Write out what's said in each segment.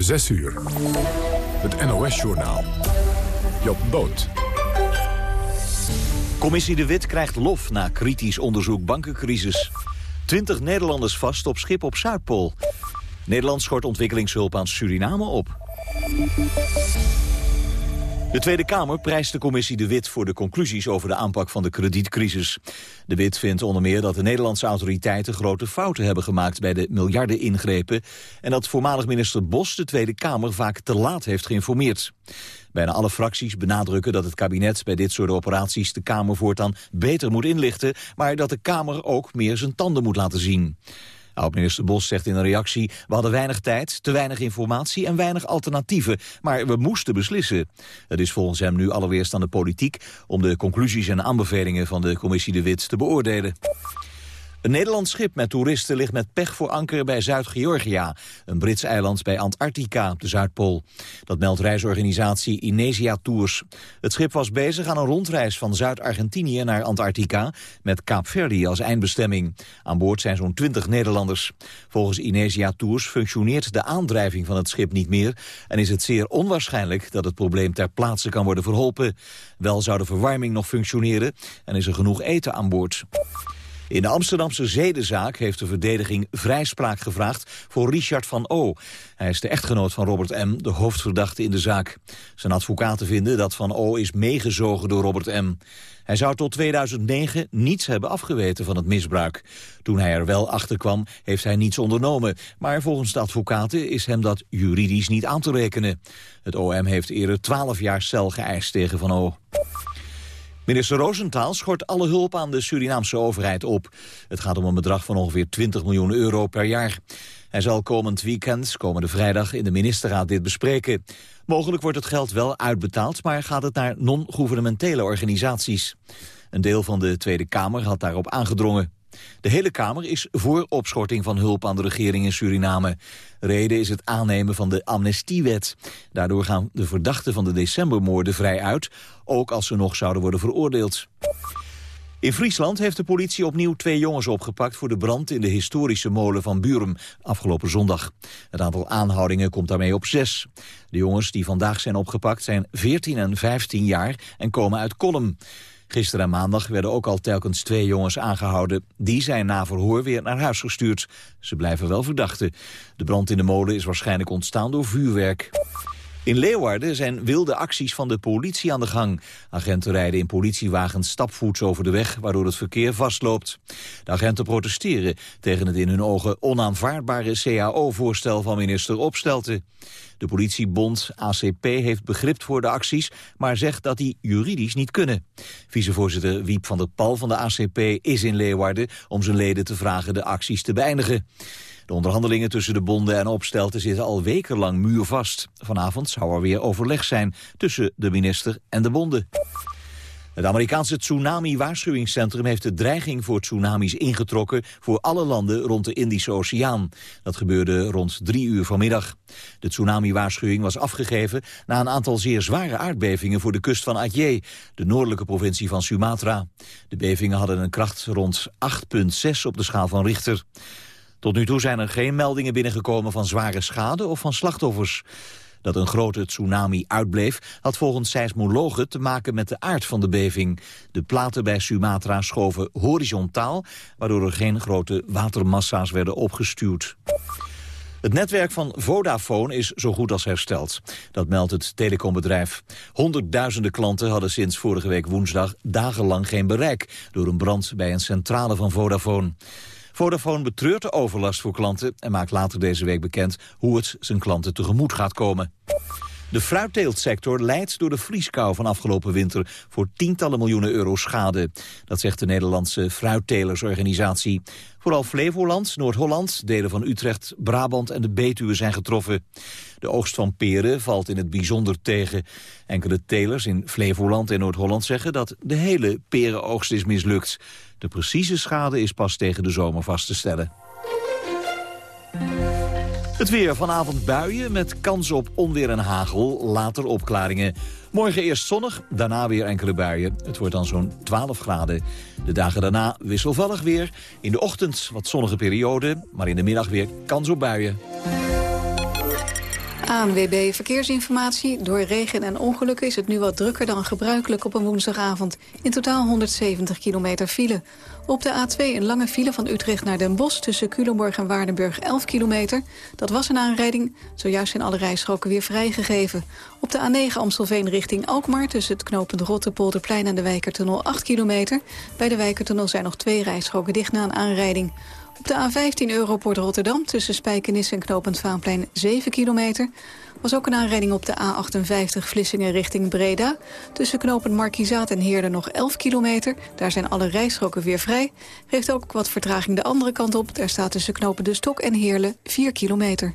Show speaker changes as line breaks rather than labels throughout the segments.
6 uur. Het NOS-journaal. Job Boot.
Commissie De Wit krijgt lof na kritisch onderzoek bankencrisis. 20 Nederlanders vast op schip op Zuidpool. Nederland schort ontwikkelingshulp aan Suriname op. De Tweede Kamer prijst de commissie De Wit voor de conclusies over de aanpak van de kredietcrisis. De Wit vindt onder meer dat de Nederlandse autoriteiten grote fouten hebben gemaakt bij de miljarden ingrepen en dat voormalig minister Bos de Tweede Kamer vaak te laat heeft geïnformeerd. Bijna alle fracties benadrukken dat het kabinet bij dit soort operaties de Kamer voortaan beter moet inlichten, maar dat de Kamer ook meer zijn tanden moet laten zien. Oud-minister Bos zegt in een reactie... we hadden weinig tijd, te weinig informatie en weinig alternatieven. Maar we moesten beslissen. Het is volgens hem nu allereerst aan de politiek... om de conclusies en aanbevelingen van de commissie De Wit te beoordelen. Een Nederlands schip met toeristen ligt met pech voor anker bij Zuid-Georgia, een Brits eiland bij Antarctica op de Zuidpool. Dat meldt reisorganisatie Inesia Tours. Het schip was bezig aan een rondreis van Zuid-Argentinië naar Antarctica met Kaapverdi als eindbestemming. Aan boord zijn zo'n 20 Nederlanders. Volgens Inesia Tours functioneert de aandrijving van het schip niet meer en is het zeer onwaarschijnlijk dat het probleem ter plaatse kan worden verholpen. Wel zou de verwarming nog functioneren en is er genoeg eten aan boord. In de Amsterdamse zedenzaak heeft de verdediging vrijspraak gevraagd voor Richard van O. Hij is de echtgenoot van Robert M., de hoofdverdachte in de zaak. Zijn advocaten vinden dat van O is meegezogen door Robert M. Hij zou tot 2009 niets hebben afgeweten van het misbruik. Toen hij er wel achter kwam, heeft hij niets ondernomen. Maar volgens de advocaten is hem dat juridisch niet aan te rekenen. Het OM heeft eerder 12 jaar cel geëist tegen Van O. Minister Roosentaal schort alle hulp aan de Surinaamse overheid op. Het gaat om een bedrag van ongeveer 20 miljoen euro per jaar. Hij zal komend weekend, komende vrijdag, in de ministerraad dit bespreken. Mogelijk wordt het geld wel uitbetaald, maar gaat het naar non-governementele organisaties. Een deel van de Tweede Kamer had daarop aangedrongen. De hele Kamer is voor opschorting van hulp aan de regering in Suriname. Reden is het aannemen van de amnestiewet. Daardoor gaan de verdachten van de decembermoorden vrij uit, ook als ze nog zouden worden veroordeeld. In Friesland heeft de politie opnieuw twee jongens opgepakt voor de brand in de historische molen van Burum afgelopen zondag. Het aantal aanhoudingen komt daarmee op zes. De jongens die vandaag zijn opgepakt zijn 14 en 15 jaar en komen uit Kolm. Gisteren en maandag werden ook al telkens twee jongens aangehouden. Die zijn na verhoor weer naar huis gestuurd. Ze blijven wel verdachten. De brand in de molen is waarschijnlijk ontstaan door vuurwerk. In Leeuwarden zijn wilde acties van de politie aan de gang. Agenten rijden in politiewagens stapvoets over de weg, waardoor het verkeer vastloopt. De agenten protesteren tegen het in hun ogen onaanvaardbare CAO-voorstel van minister Opstelten. De politiebond ACP heeft begrip voor de acties, maar zegt dat die juridisch niet kunnen. Vicevoorzitter Wiep van der Pal van de ACP is in Leeuwarden om zijn leden te vragen de acties te beëindigen. De onderhandelingen tussen de bonden en opstelten zitten al wekenlang muurvast. Vanavond zou er weer overleg zijn tussen de minister en de bonden. Het Amerikaanse tsunami-waarschuwingscentrum heeft de dreiging voor tsunamis ingetrokken voor alle landen rond de Indische Oceaan. Dat gebeurde rond drie uur vanmiddag. De tsunami-waarschuwing was afgegeven na een aantal zeer zware aardbevingen voor de kust van Aceh, de noordelijke provincie van Sumatra. De bevingen hadden een kracht rond 8,6 op de schaal van Richter. Tot nu toe zijn er geen meldingen binnengekomen van zware schade of van slachtoffers. Dat een grote tsunami uitbleef had volgens seismologen te maken met de aard van de beving. De platen bij Sumatra schoven horizontaal, waardoor er geen grote watermassa's werden opgestuurd. Het netwerk van Vodafone is zo goed als hersteld. Dat meldt het telecombedrijf. Honderdduizenden klanten hadden sinds vorige week woensdag dagenlang geen bereik... door een brand bij een centrale van Vodafone. Vodafone betreurt de overlast voor klanten en maakt later deze week bekend hoe het zijn klanten tegemoet gaat komen. De fruitteeltsector leidt door de vrieskou van afgelopen winter voor tientallen miljoenen euro schade. Dat zegt de Nederlandse fruittelersorganisatie. Vooral Flevoland, Noord-Holland, delen van Utrecht, Brabant en de Betuwe zijn getroffen. De oogst van peren valt in het bijzonder tegen. Enkele telers in Flevoland en Noord-Holland zeggen dat de hele perenoogst is mislukt. De precieze schade is pas tegen de zomer vast te stellen. Het weer vanavond buien met kans op onweer en hagel, later opklaringen. Morgen eerst zonnig, daarna weer enkele buien. Het wordt dan zo'n 12 graden. De dagen daarna wisselvallig weer. In de ochtend wat zonnige periode, maar in de middag weer kans op buien.
ANWB Verkeersinformatie. Door regen en ongelukken is het nu wat drukker dan gebruikelijk op een woensdagavond. In totaal 170 kilometer file. Op de A2 een lange file van Utrecht naar Den Bosch... tussen Culemborg en Waardenburg 11 kilometer. Dat was een aanrijding. Zojuist zijn alle rijstroken weer vrijgegeven. Op de A9 Amstelveen richting Alkmaar... tussen het knooppunt Rotterpolderplein en de Wijkertunnel 8 kilometer. Bij de Wijkertunnel zijn nog twee rijstroken dicht na een aanrijding. Op de A15 Europort Rotterdam tussen Spijkenis en Knopend Vaanplein 7 kilometer. Was ook een aanrijding op de A58 Vlissingen richting Breda. Tussen Knopend Markizaat en Heerden nog 11 kilometer. Daar zijn alle rijstroken weer vrij. Geeft ook wat vertraging de andere kant op. Daar staat tussen Knopen de Stok en Heerlen 4 kilometer.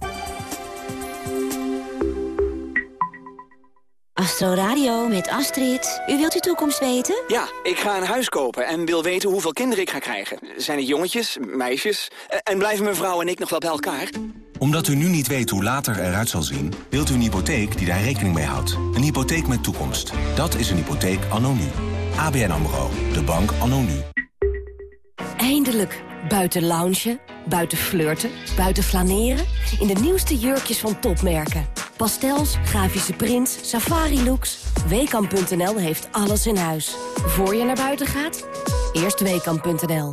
Astro Radio met Astrid. U wilt uw toekomst weten?
Ja, ik ga een huis kopen en wil weten hoeveel kinderen ik ga krijgen. Zijn het jongetjes, meisjes? En blijven mijn vrouw en ik nog wel bij elkaar?
Omdat u nu niet weet hoe later eruit zal zien... wilt u een hypotheek die daar rekening mee houdt. Een hypotheek met toekomst. Dat is een hypotheek anno. ABN AMRO. De bank anno.
Eindelijk. Buiten loungen, buiten flirten, buiten flaneren... in de nieuwste jurkjes van topmerken. Pastels, grafische prints, safari-looks. Weekamp.nl heeft alles in huis. Voor je naar buiten gaat, eerst Weekamp.nl.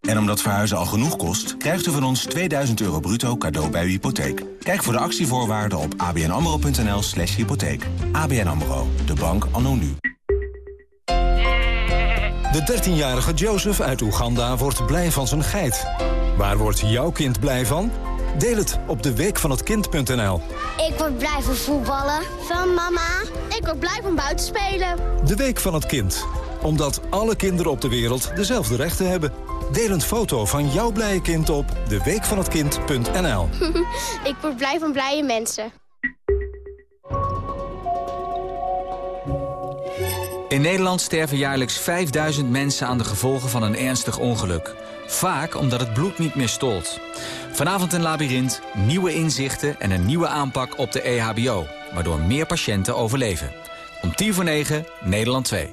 En omdat verhuizen al genoeg kost... krijgt u van ons 2000 euro bruto cadeau bij uw hypotheek. Kijk voor de actievoorwaarden op abnamro.nl slash hypotheek. ABN AMRO, de bank anno nu.
De 13-jarige Joseph uit Oeganda wordt blij van zijn geit. Waar wordt jouw kind blij van? Deel het op de week van het kind.nl.
Ik word blij van voetballen. Van mama. Ik word blij van buiten spelen.
De week van het kind. Omdat alle kinderen op de wereld dezelfde rechten hebben. Deel een foto van jouw blije kind op deweekvanhetkind.nl.
ik word blij van blije mensen.
In Nederland sterven jaarlijks 5000 mensen aan de gevolgen van een ernstig ongeluk. Vaak omdat het bloed niet meer stolt. Vanavond een labyrint, nieuwe inzichten en een nieuwe aanpak op de EHBO. Waardoor meer patiënten overleven. Om tien voor negen, Nederland 2.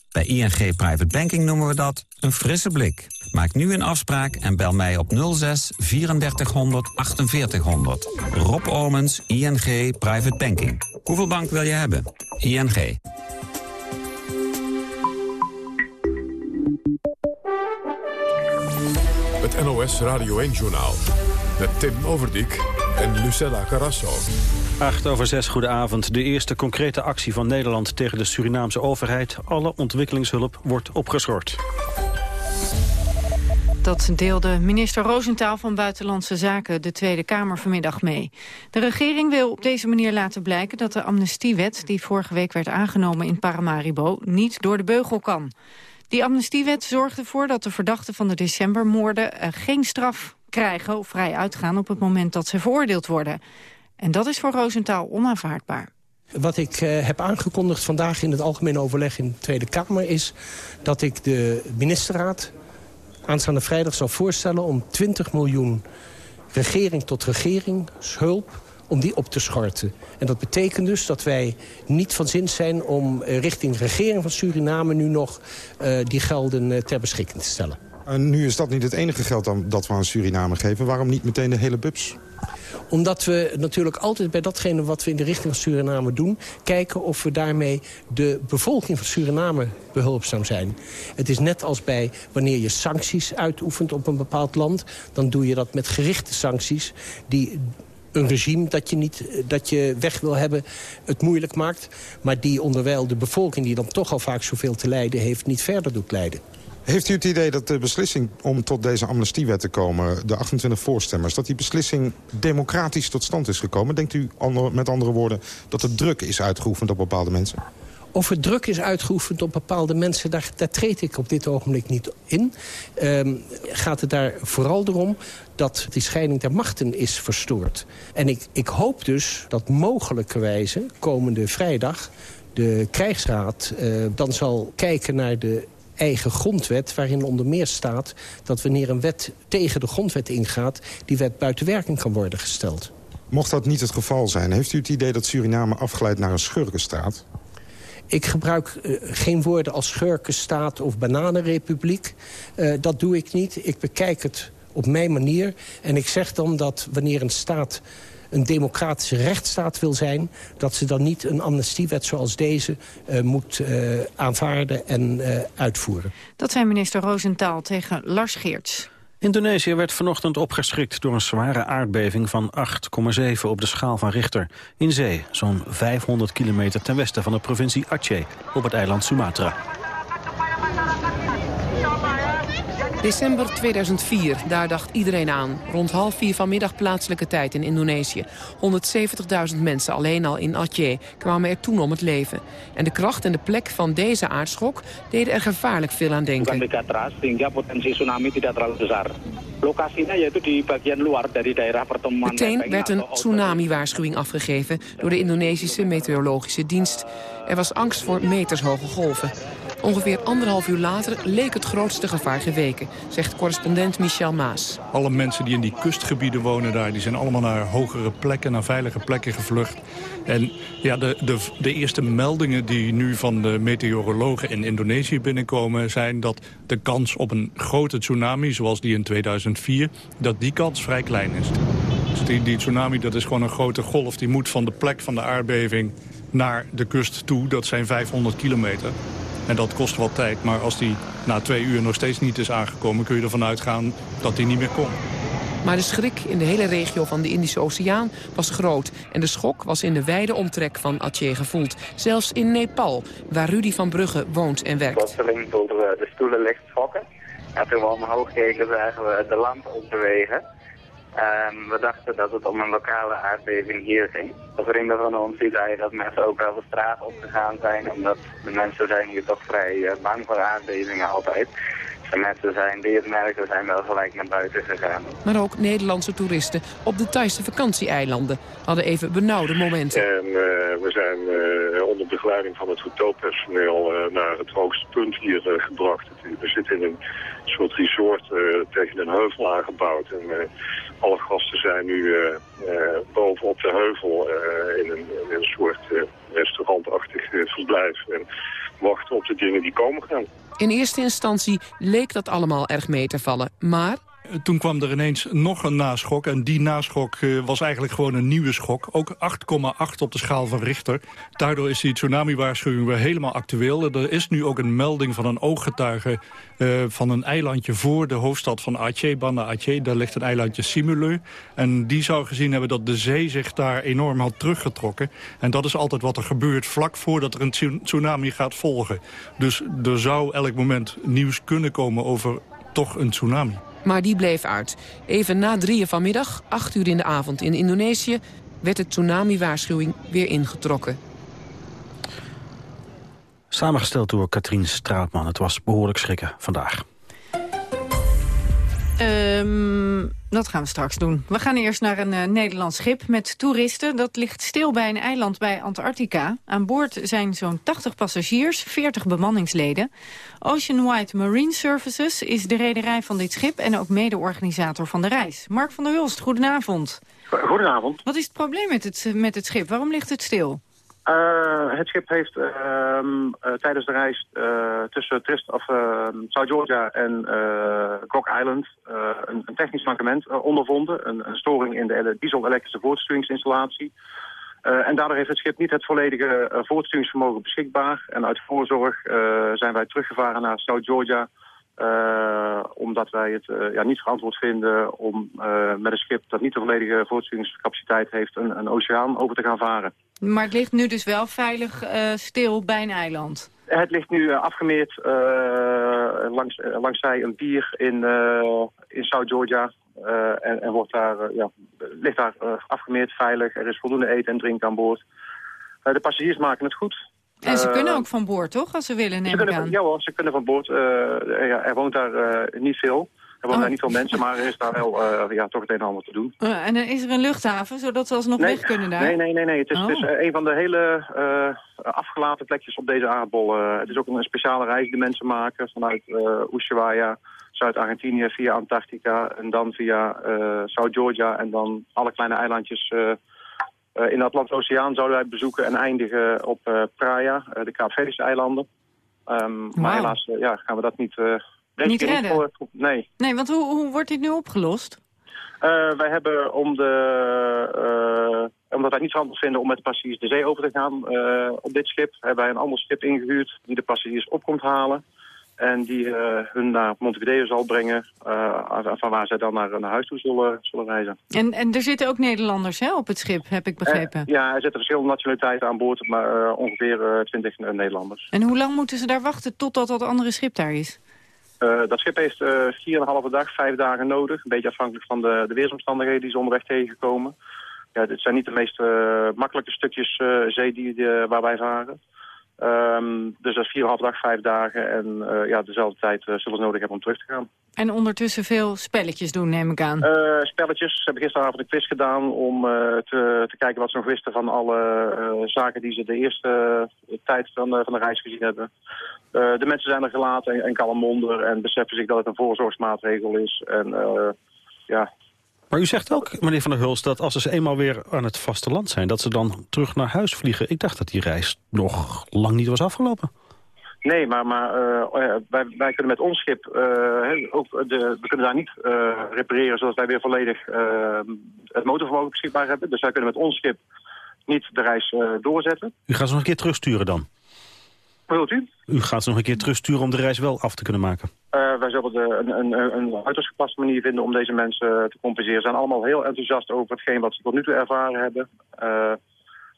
Bij ING Private Banking noemen we dat een frisse blik. Maak nu een afspraak en bel mij op 06 3400 4800. Rob Omens, ING Private Banking. Hoeveel bank wil je hebben? ING.
Het NOS Radio 1-journaal. Met Tim Overdijk en Lucella Carrasso.
8 over 6, goedenavond. De eerste concrete actie van Nederland tegen de Surinaamse overheid. Alle ontwikkelingshulp wordt opgeschort.
Dat deelde minister Roosentaal van Buitenlandse Zaken de Tweede Kamer vanmiddag mee. De regering wil op deze manier laten blijken dat de amnestiewet... die vorige week werd aangenomen in Paramaribo, niet door de beugel kan. Die amnestiewet zorgt ervoor dat de verdachten van de decembermoorden... Uh, geen straf krijgen of vrij uitgaan op het moment dat ze veroordeeld worden. En dat is voor Roosentaal onaanvaardbaar.
Wat ik uh, heb aangekondigd vandaag in het algemeen overleg in de Tweede Kamer... is dat ik de ministerraad aanstaande vrijdag zal voorstellen... om 20 miljoen regering tot regering hulp om die op te schorten. En dat betekent dus dat wij niet van zin zijn om uh, richting regering van Suriname... nu nog uh, die gelden ter beschikking te stellen.
En nu is dat niet het enige geld dat we aan Suriname geven. Waarom niet meteen de hele bubs?
Omdat we natuurlijk altijd bij datgene wat we in de richting van Suriname doen... kijken of we daarmee de bevolking van Suriname behulpzaam zijn. Het is net als bij wanneer je sancties uitoefent op een bepaald land... dan doe je dat met gerichte sancties die een regime dat je, niet, dat je weg wil hebben het moeilijk maakt... maar die onderwijl de bevolking die dan toch al vaak zoveel te lijden heeft... niet verder doet lijden.
Heeft u het idee dat de beslissing om tot deze amnestiewet te komen... de 28 voorstemmers, dat die beslissing democratisch tot stand is gekomen? Denkt u met andere woorden dat er druk is uitgeoefend op bepaalde mensen?
Of er druk is uitgeoefend op bepaalde mensen, daar, treed ik op dit ogenblik niet in. Um, gaat het daar vooral erom dat die scheiding der machten is verstoord. En ik, ik hoop dus dat mogelijkerwijze komende vrijdag de krijgsraad uh, dan zal kijken naar de eigen grondwet... waarin onder meer staat dat wanneer een wet tegen de grondwet ingaat... die wet buiten werking kan worden gesteld.
Mocht dat niet het geval zijn, heeft u het idee dat Suriname afgeleid naar een schurkenstaat?
Ik gebruik uh, geen woorden als schurkenstaat of bananenrepubliek. Uh, dat doe ik niet. Ik bekijk het op mijn manier. En ik zeg dan dat wanneer een staat een democratische rechtsstaat wil zijn... dat ze dan niet een amnestiewet zoals deze uh, moet uh, aanvaarden en uh, uitvoeren.
Dat zei minister Roosentaal tegen Lars Geerts.
Indonesië werd vanochtend opgeschrikt door een zware aardbeving van 8,7 op de schaal van Richter. In zee, zo'n 500 kilometer ten westen van de provincie Aceh, op het eiland Sumatra.
December 2004, daar dacht iedereen aan. Rond half vier vanmiddag plaatselijke tijd in Indonesië. 170.000 mensen alleen al in Aceh kwamen er toen om het leven. En de kracht en de plek van deze aardschok deden er gevaarlijk veel aan denken.
sehingga potensi tsunami tidak terlalu besar. Lokasinya yaitu di bagian luar dari daerah pertemuan
Meteen werd een tsunami-waarschuwing afgegeven door de Indonesische meteorologische dienst. Er was angst voor metershoge golven. Ongeveer anderhalf uur later leek het grootste gevaar geweken, zegt correspondent Michel Maas.
Alle mensen die in die kustgebieden wonen daar, die zijn allemaal naar hogere plekken, naar veilige plekken gevlucht. En ja, de, de, de eerste meldingen die nu van de meteorologen in Indonesië binnenkomen... zijn dat de kans op een grote tsunami, zoals die in 2004, dat die kans vrij klein is. Dus die, die tsunami, dat is gewoon een grote golf. Die moet van de plek van de aardbeving naar de kust toe. Dat zijn 500 kilometer. En dat kost wat tijd. Maar als die na twee uur nog steeds niet is aangekomen... kun je ervan uitgaan dat die niet meer komt.
Maar de schrik in de hele regio van de Indische Oceaan was groot. En de schok was in de wijde omtrek van Aceh gevoeld. Zelfs in Nepal, waar Rudy van Brugge woont en werkt.
Plotseling voelden we de stoelen licht schokken. En toen we omhoog keken zagen we de lamp opbewegen. Um, we dachten dat het om een lokale aardbeving hier ging. Een vrienden van ons die zeiden dat mensen ook wel de straat opgegaan zijn, omdat de mensen zijn hier toch vrij uh, bang voor aardbevingen altijd. De mensen zijn die het merken zijn wel gelijk naar buiten gegaan.
Maar ook Nederlandse toeristen op de Thaise vakantieeilanden hadden even benauwde momenten.
En uh, we zijn uh, onder begeleiding van het hotelpersoneel uh, naar het hoogste punt hier gebracht. We zitten in een soort resort tegen een heuvel aangebouwd. En alle gasten zijn nu uh, uh, bovenop de heuvel uh, in, een, in, een, soort restaurantachtig verblijf. En wachten op de dingen die komen gaan.
In eerste instantie leek dat allemaal erg mee te vallen. Maar
toen kwam er ineens nog een naschok. En die naschok uh, was eigenlijk gewoon een nieuwe schok. Ook 8,8 op de schaal van Richter. Daardoor is die tsunami-waarschuwing weer helemaal actueel. Er is nu ook een melding van een ooggetuige... Uh, van een eilandje voor de hoofdstad van Aceh, Banda Aceh. Daar ligt een eilandje Simuleu. En die zou gezien hebben dat de zee zich daar enorm had teruggetrokken. En dat is altijd wat er gebeurt vlak voordat er een tsunami gaat volgen. Dus er zou elk moment nieuws kunnen komen over toch een tsunami.
Maar die bleef uit. Even na drieën vanmiddag, acht uur in de avond in Indonesië... werd de tsunami-waarschuwing weer ingetrokken.
Samengesteld door Katrien Straatman. Het was behoorlijk schrikken vandaag.
Um, dat gaan we straks doen. We gaan eerst naar een uh, Nederlands schip met toeristen. Dat ligt stil bij een eiland bij Antarctica. Aan boord zijn zo'n 80 passagiers, 40 bemanningsleden. Ocean White Marine Services is de rederij van dit schip... en ook mede-organisator van de reis. Mark van der Hulst, goedenavond.
Goedenavond.
Wat is het probleem met het, met het schip? Waarom ligt het stil?
Uh, het schip heeft uh, uh, tijdens de reis tussen Trist, of, South Georgia en Cock Island een, een, technisch mankement ondervonden. Een, een, storing in de diesel-elektrische voortsturingsinstallatie. en daardoor heeft het schip niet het volledige voortsturingsvermogen beschikbaar. En uit voorzorg zijn wij teruggevaren naar South Georgia... omdat wij het ja, niet verantwoord vinden om met een schip dat niet de volledige voortsturingscapaciteit heeft... een, een oceaan over te gaan varen.
Maar het ligt nu dus wel veilig uh, stil bij een eiland?
Het ligt nu uh, afgemeerd uh, langs, langzij een pier in, in South Georgia. En, en, wordt daar, ja, ligt daar afgemeerd veilig. Er is voldoende eten en drinken aan boord. de passagiers maken het goed.
En ze kunnen ook van boord, toch? Als ze willen, neem
ze kunnen,
aan.
Ja hoor, ze kunnen van boord. ja, er woont daar niet veel. Er wonen daar niet veel mensen, maar er is daar wel eh, ja, toch het een en ander te doen.
Eh, en is er een luchthaven, zodat ze alsnog weg kunnen daar?
Nee, nee, nee. nee. Het, is, het is
Oh.
eh, een van de hele eh, afgelaten plekjes op deze aardbol. Het is ook een speciale reis die mensen maken vanuit Ushuaia, Zuid-Argentinië via Antarctica en dan via South Georgia en dan alle kleine eilandjes in de Atlantische Oceaan zouden wij bezoeken en eindigen op eh, Praia, eh, de Kaapverdische eilanden. Ehm, Maar helaas ja, gaan we dat niet...
Niet redden?
voor- nee.
Nee, want hoe, hoe wordt dit nu opgelost?
Eh, wij hebben om de, eh, omdat wij niet verantwoord vinden om met de passagiers de zee over te gaan eh, op dit schip, hebben wij een ander schip ingehuurd die de passagiers op komt halen. En die hun naar Montevideo zal brengen, van waar zij dan naar, naar huis toe zullen, zullen reizen.
En, en er zitten ook Nederlanders hè, op het schip, heb ik begrepen.
Ja, er zitten verschillende nationaliteiten aan boord, maar ongeveer twintig Nederlanders.
En hoe lang moeten ze daar wachten totdat dat andere schip daar is?
Eh, dat schip heeft eh 4,5 dag, vijf dagen nodig. Een beetje afhankelijk van de, de weersomstandigheden die ze onderweg tegenkomen. Ja, dit zijn niet de meest eh, makkelijke stukjes zee die, waar wij varen. Ehm, dus dat is 4,5 dag, vijf dagen. En eh, ja, dezelfde tijd eh, zullen ze nodig hebben om terug te gaan.
En ondertussen veel spelletjes doen, neem ik aan.
Eh, spelletjes. Ze hebben gisteravond een quiz gedaan om te, te kijken wat ze nog wisten van alle zaken die ze de eerste tijd van, van de reis gezien hebben. De mensen zijn er gelaten en, en kalm onder en beseffen zich dat het een voorzorgsmaatregel is. En ja,
Maar u zegt ook, meneer Van der Hulst, dat als ze eenmaal weer aan het vasteland zijn... dat ze dan terug naar huis vliegen. Ik dacht dat die reis nog lang niet was afgelopen.
Nee, maar, maar eh, ja, wij, wij kunnen met ons schip, eh, ook de, we kunnen daar niet eh, repareren zodat wij weer volledig eh, het motorvermogen beschikbaar hebben. Dus wij kunnen met ons schip niet de reis eh, doorzetten.
U gaat ze nog een keer terugsturen dan?
Wat wilt u?
U gaat ze nog een keer terugsturen om de reis wel af te kunnen maken?
Eh, wij zullen de, een, een, een, uiterst gepaste manier vinden om deze mensen te compenseren. Ze zijn allemaal heel enthousiast over hetgeen wat ze tot nu toe ervaren hebben. Eh,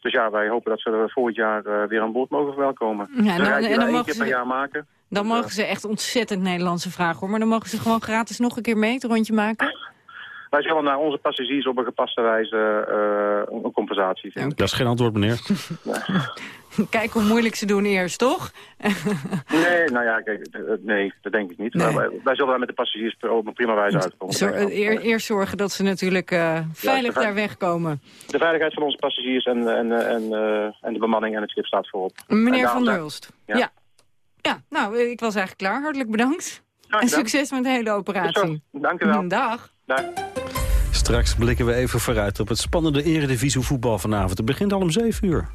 dus ja, wij hopen dat ze er volgend jaar eh, weer aan boord mogen verwelkomen.
Ja, en dan- en mogen
keer
ze-
per jaar maken.
Dan mogen ze echt ontzettend Nederlandse vragen, hoor. Maar dan mogen ze gewoon gratis nog een keer mee het rondje maken.
Wij zullen naar onze passagiers op een gepaste wijze eh, een compensatie vinden.
Dat is geen antwoord, meneer.
Kijk hoe moeilijk ze doen eerst, toch?
Nee, nou ja, kijk, eh, nee, dat denk ik niet.
Nee.
Maar Wij, wij zullen daar met de passagiers op een prima wijze uitkomen.
Zor- eh, eer- eerst zorgen dat ze natuurlijk eh, veilig daar wegkomen.
De veiligheid van onze passagiers en, en, eh, en, eh, en de bemanning en het schip staat voorop. En
Meneer Van der Hulst.
Ja.
Ja. ja. nou, eh, ik was eigenlijk klaar. Hartelijk bedankt. En succes met de hele operatie.
Dank u wel.
Dag.
Dag.
Straks blikken we even vooruit op het spannende eredivisie voetbal vanavond. Het begint al om 7 uur.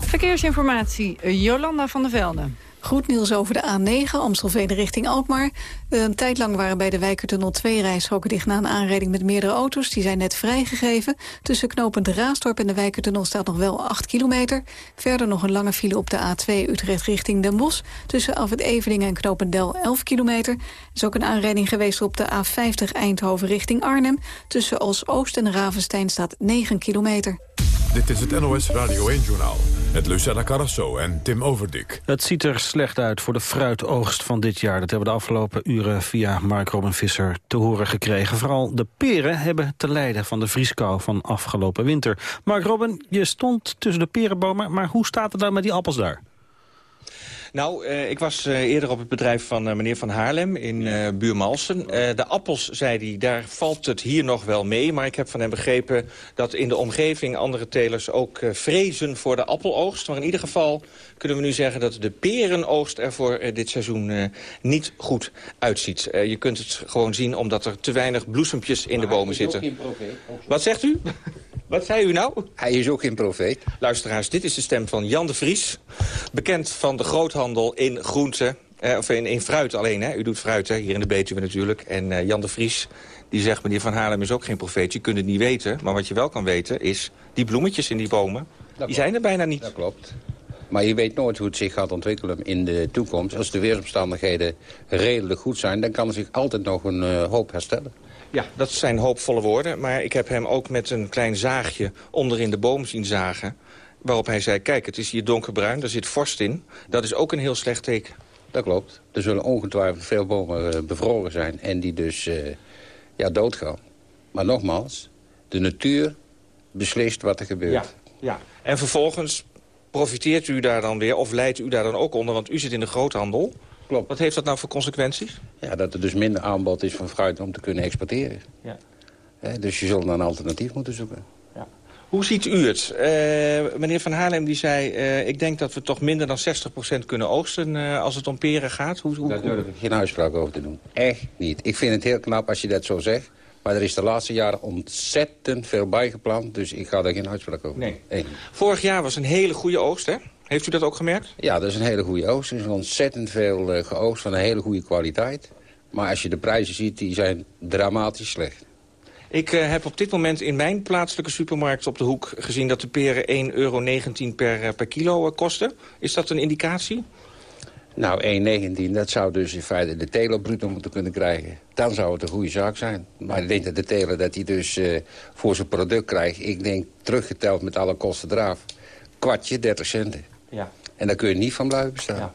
Verkeersinformatie, Jolanda van der Velde.
Goed nieuws over de A9, Amstelveen richting Alkmaar. Een tijd lang waren bij de Wijkertunnel twee rijstroken dicht na een aanrijding met meerdere auto's. Die zijn net vrijgegeven. Tussen knooppunt Raasdorp en de Wijkertunnel staat nog wel 8 kilometer. Verder nog een lange file op de A2 Utrecht richting Den Bosch. Tussen Afwit Eveningen en knooppunt Del 11 kilometer. Er is ook een aanrijding geweest op de A50 Eindhoven richting Arnhem. Tussen Os-Oost en Ravenstein staat 9 kilometer.
Dit is het NOS Radio 1-journaal met Lucella Carrasso en Tim Overdik.
Het ziet er slecht uit voor de fruitoogst van dit jaar. Dat hebben we de afgelopen uren via Mark Robin Visser te horen gekregen. Vooral de peren hebben te lijden van de vrieskou van afgelopen winter. Mark Robin, je stond tussen de perenbomen, maar hoe staat het dan met die appels daar?
Nou, eh, ik was eh, eerder op het bedrijf van eh, meneer Van Haarlem in eh Buurmalsen. De appels, zei hij, daar valt het hier nog wel mee. Maar ik heb van hem begrepen dat in de omgeving andere telers ook vrezen voor de appeloogst. Maar in ieder geval kunnen we nu zeggen dat de perenoogst er voor dit seizoen niet goed uitziet. Je kunt het gewoon zien omdat er te weinig bloesempjes in de bomen zitten. Wat zegt u? Wat zei u nou?
Hij is ook geen profeet.
Luisteraars, dit is de stem van Jan de Vries. Bekend van de groothandel in groenten. Eh, of in, in fruit alleen, hè. U doet fruit, hè, hier in de Betuwe natuurlijk. En eh, Jan de Vries, die zegt, meneer Van Haarlem is ook geen profeet. Je kunt het niet weten. Maar wat je wel kan weten, is die bloemetjes in die bomen... die zijn er bijna niet.
Dat klopt. Maar je weet nooit hoe het zich gaat ontwikkelen in de toekomst. Als de weersomstandigheden redelijk goed zijn... dan kan er zich altijd nog een eh, hoop herstellen.
Ja, dat zijn hoopvolle woorden. Maar ik heb hem ook met een klein zaagje onder in de boom zien zagen. Waarop hij zei, kijk, het is hier donkerbruin, daar zit vorst in. Dat is ook een heel slecht teken.
Dat klopt. Er zullen ongetwijfeld veel bomen eh, bevroren zijn... en die dus eh, ja, doodgaan. Maar nogmaals, de natuur beslist wat er gebeurt.
Ja, ja. En vervolgens profiteert u daar dan weer, of leidt u daar dan ook onder... want u zit in de groothandel.
Klopt.
Wat heeft dat nou voor consequenties?
Ja, dat er dus minder aanbod is van fruit om te kunnen exporteren.
Ja.
Dus je zult naar een alternatief moeten zoeken.
Hoe ziet u het? Eh, meneer Van Haarlem die zei... eh, ik denk dat we toch minder dan 60% kunnen oogsten eh, als het om peren gaat. Hoe, hoe,
Daar durf ik geen uitspraak over te doen. Echt niet. Ik vind het heel knap als je dat zo zegt. Maar er is de laatste jaren ontzettend veel bijgeplant. Dus ik ga daar geen uitspraak over
Nee.
doen.
Vorig jaar was een hele goede oogst, hè? Heeft u dat ook gemerkt?
Ja, dat is een hele goede oogst. Er is ontzettend veel eh, geoogst van een hele goede kwaliteit. Maar als je de prijzen ziet, die zijn dramatisch slecht.
Ik eh, heb op dit moment in mijn plaatselijke supermarkt op de hoek gezien... dat de peren 1,19 euro per, eh, per kilo kosten. Is dat een indicatie?
Nou, 1,19, dat zou dus in feite de teler bruto moeten kunnen krijgen. Dan zou het een goede zaak zijn. Maar ik denk dat de teler dat hij dus voor zijn product krijgt... ik denk teruggeteld met alle kosten eraf, kwartje, 30 centen.
Ja.
En daar kun je niet van blijven staan.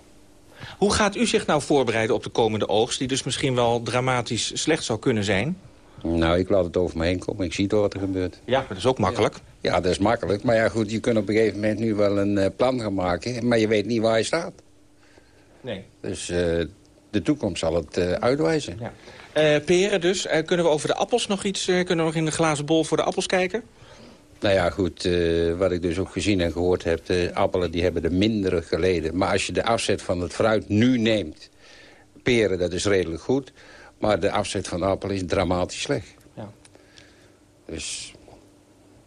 Hoe gaat u zich nou voorbereiden op de komende oogst... die dus misschien wel dramatisch slecht zou kunnen zijn?
Nou, ik laat het over me heen komen. Ik zie toch wat er gebeurt.
Ja, maar dat is ook makkelijk.
Ja, dat is makkelijk. Maar ja, goed, je kunt op een gegeven moment nu wel een eh, plan gaan maken... maar je weet niet waar je staat.
Nee.
Dus eh, de toekomst zal het eh, uitwijzen.
Ja. Peren dus. Kunnen we over de appels nog iets... kunnen we nog in de glazen bol voor de appels kijken?
Nou ja, goed, eh, wat ik dus ook gezien en gehoord heb... de appelen die hebben er mindere geleden. Maar als je de afzet van het fruit nu neemt... peren, dat is redelijk goed... maar de afzet van de appel is dramatisch slecht.
Ja.
Dus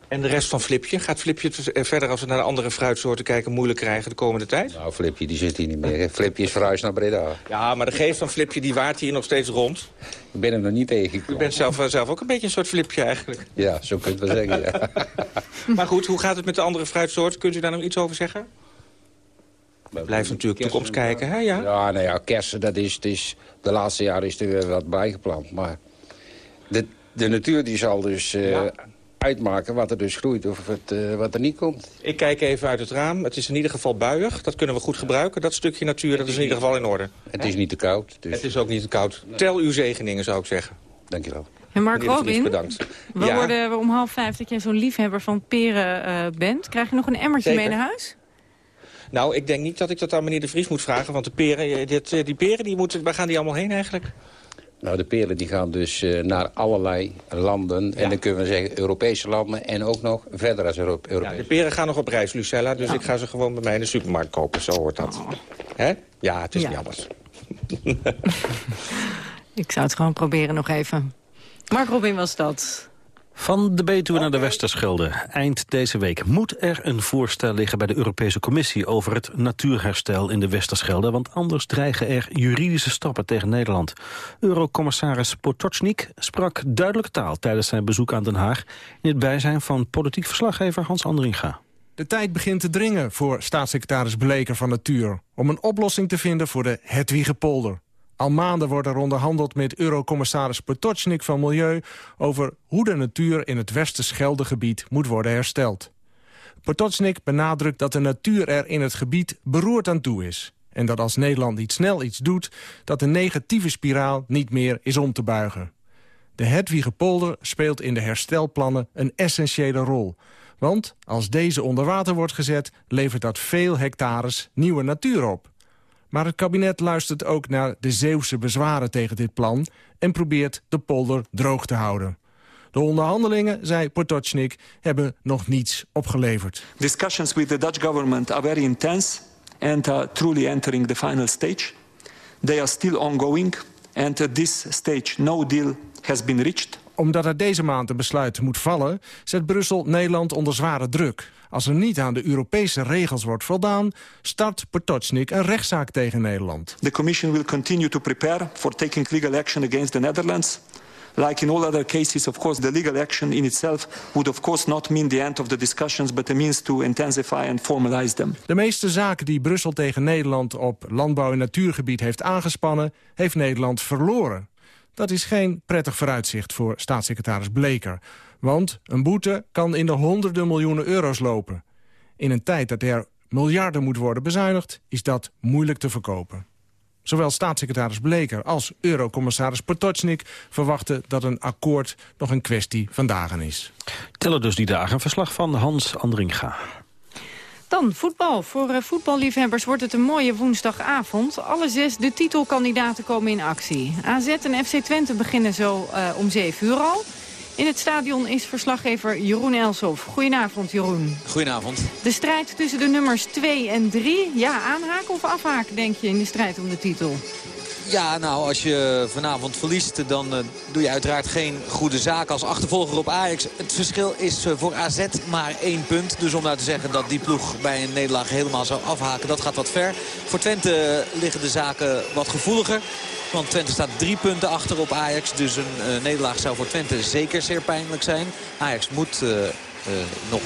En de rest van Flipje? Gaat Flipje het eh, verder als we naar de andere fruitsoorten kijken... moeilijk krijgen de komende tijd?
nou, Flipje die zit hier niet meer. hè. Flipje is verhuisd naar Breda.
Ja, maar de geest van Flipje die waart hier nog steeds rond.
Ik ben hem nog niet
U
tegengekomen.
bent zelf, eh, zelf ook een beetje een soort Flipje eigenlijk.
Ja, zo kun je het wel zeggen, ja.
Maar goed, hoe gaat het met de andere fruitsoorten? Kunt u daar nog iets over zeggen? Blijft natuurlijk toekomst kijken, hè? Ja.
Ja, nou ja, kersen, dat is, het is, de laatste jaren is er weer wat bijgeplant. Maar de, de natuur die zal dus eh, uitmaken wat er dus groeit of het, eh, wat er niet komt.
Ik kijk even uit het raam. Het is in ieder geval buiig. Dat kunnen we goed gebruiken. Dat stukje natuur dat is in ieder geval in orde.
Het is niet te koud. Dus...
Het is ook niet te koud. Tel uw zegeningen, zou ik zeggen.
Dankjewel.
En Mark Robin,
bedankt.
we
Ja.
hoorden om half vijf dat jij zo'n liefhebber van peren eh, bent. Krijg je nog een emmertje
Zeker.
mee naar huis?
Nou, ik denk niet dat ik dat aan meneer de Vries moet vragen. Want de peren, dit, eh, die peren, die moeten, waar gaan die allemaal heen eigenlijk?
Nou, de peren die gaan dus eh, naar allerlei landen. En dan kunnen we zeggen Europese landen en ook nog verder als Euro
Ja, de peren gaan nog op reis, Lucella. Dus ik ga ze gewoon bij mij in de supermarkt kopen. Zo hoort dat. Hè? Ja, het is
Ja.
niet anders.
Ik zou het gewoon proberen nog even. Mark Robin was dat.
Van de Betuwe naar de Westerschelde. Eind deze week moet er een voorstel liggen bij de Europese Commissie... over het natuurherstel in de Westerschelde... want anders dreigen er juridische stappen tegen Nederland. Eurocommissaris Potocnik sprak duidelijke taal... tijdens zijn bezoek aan Den Haag... in het bijzijn van politiek verslaggever Hans Andringa.
De tijd begint te dringen voor staatssecretaris Bleker van Natuur... om een oplossing te vinden voor de Hedwigepolder. Al maanden wordt er onderhandeld met eurocommissaris Potocnik van Milieu... over hoe de natuur in het Westerscheldegebied moet worden hersteld. Potocnik benadrukt dat de natuur er in het gebied beroerd aan toe is... en dat als Nederland niet snel iets doet... dat de negatieve spiraal niet meer is om te buigen. De Hedwigepolder speelt in de herstelplannen een essentiële rol... Want als deze onder water wordt gezet, levert dat veel hectares nieuwe natuur op. Maar het kabinet luistert ook naar de Zeeuwse bezwaren tegen dit plan... en probeert de polder droog te houden. De onderhandelingen, zei Potocnik, hebben nog niets opgeleverd.
Discussions with the Dutch government are very intense and are truly entering the final stage. They are still ongoing and at this stage no deal has been reached.
Omdat er deze maand een besluit moet vallen... zet Brussel Nederland onder zware druk. Als er niet aan de Europese regels wordt voldaan... start Potocnik een rechtszaak tegen Nederland.
The Commission will continue to prepare for taking legal action against the Netherlands. Like in all other cases, of course, the legal action in itself would of course not mean the end of the discussions, but a means to intensify and formalize them.
De meeste zaken die Brussel tegen Nederland op landbouw- en natuurgebied heeft aangespannen... heeft Nederland verloren. Dat is geen prettig vooruitzicht voor staatssecretaris Bleker. Want een boete kan in de honderden miljoenen euro's lopen. In een tijd dat er miljarden moet worden bezuinigd... is dat moeilijk te verkopen. Zowel staatssecretaris Bleker als eurocommissaris Potocnik verwachten dat een akkoord nog een kwestie van dagen is.
Tellen dus die dagen. Verslag van Hans Andringa.
Dan voetbal. Voor uh, voetballiefhebbers wordt het een mooie woensdagavond. Alle zes de titelkandidaten komen in actie. AZ en FC Twente beginnen zo uh, om 7 uur al. In het stadion is verslaggever Jeroen Elsof. Goedenavond, Jeroen.
Goedenavond.
De strijd tussen de nummers 2 en 3. Ja, aanhaken of afhaken, denk je, in de strijd om de titel?
Ja, nou, als je vanavond verliest, dan uh, doe je uiteraard geen goede zaak als achtervolger op Ajax. Het verschil is uh, voor AZ maar één punt. Dus om nou te zeggen dat die ploeg bij een nederlaag helemaal zou afhaken, dat gaat wat ver. Voor Twente liggen de zaken wat gevoeliger. Want Twente staat drie punten achter op Ajax. Dus een uh, nederlaag zou voor Twente zeker zeer pijnlijk zijn. Ajax moet nog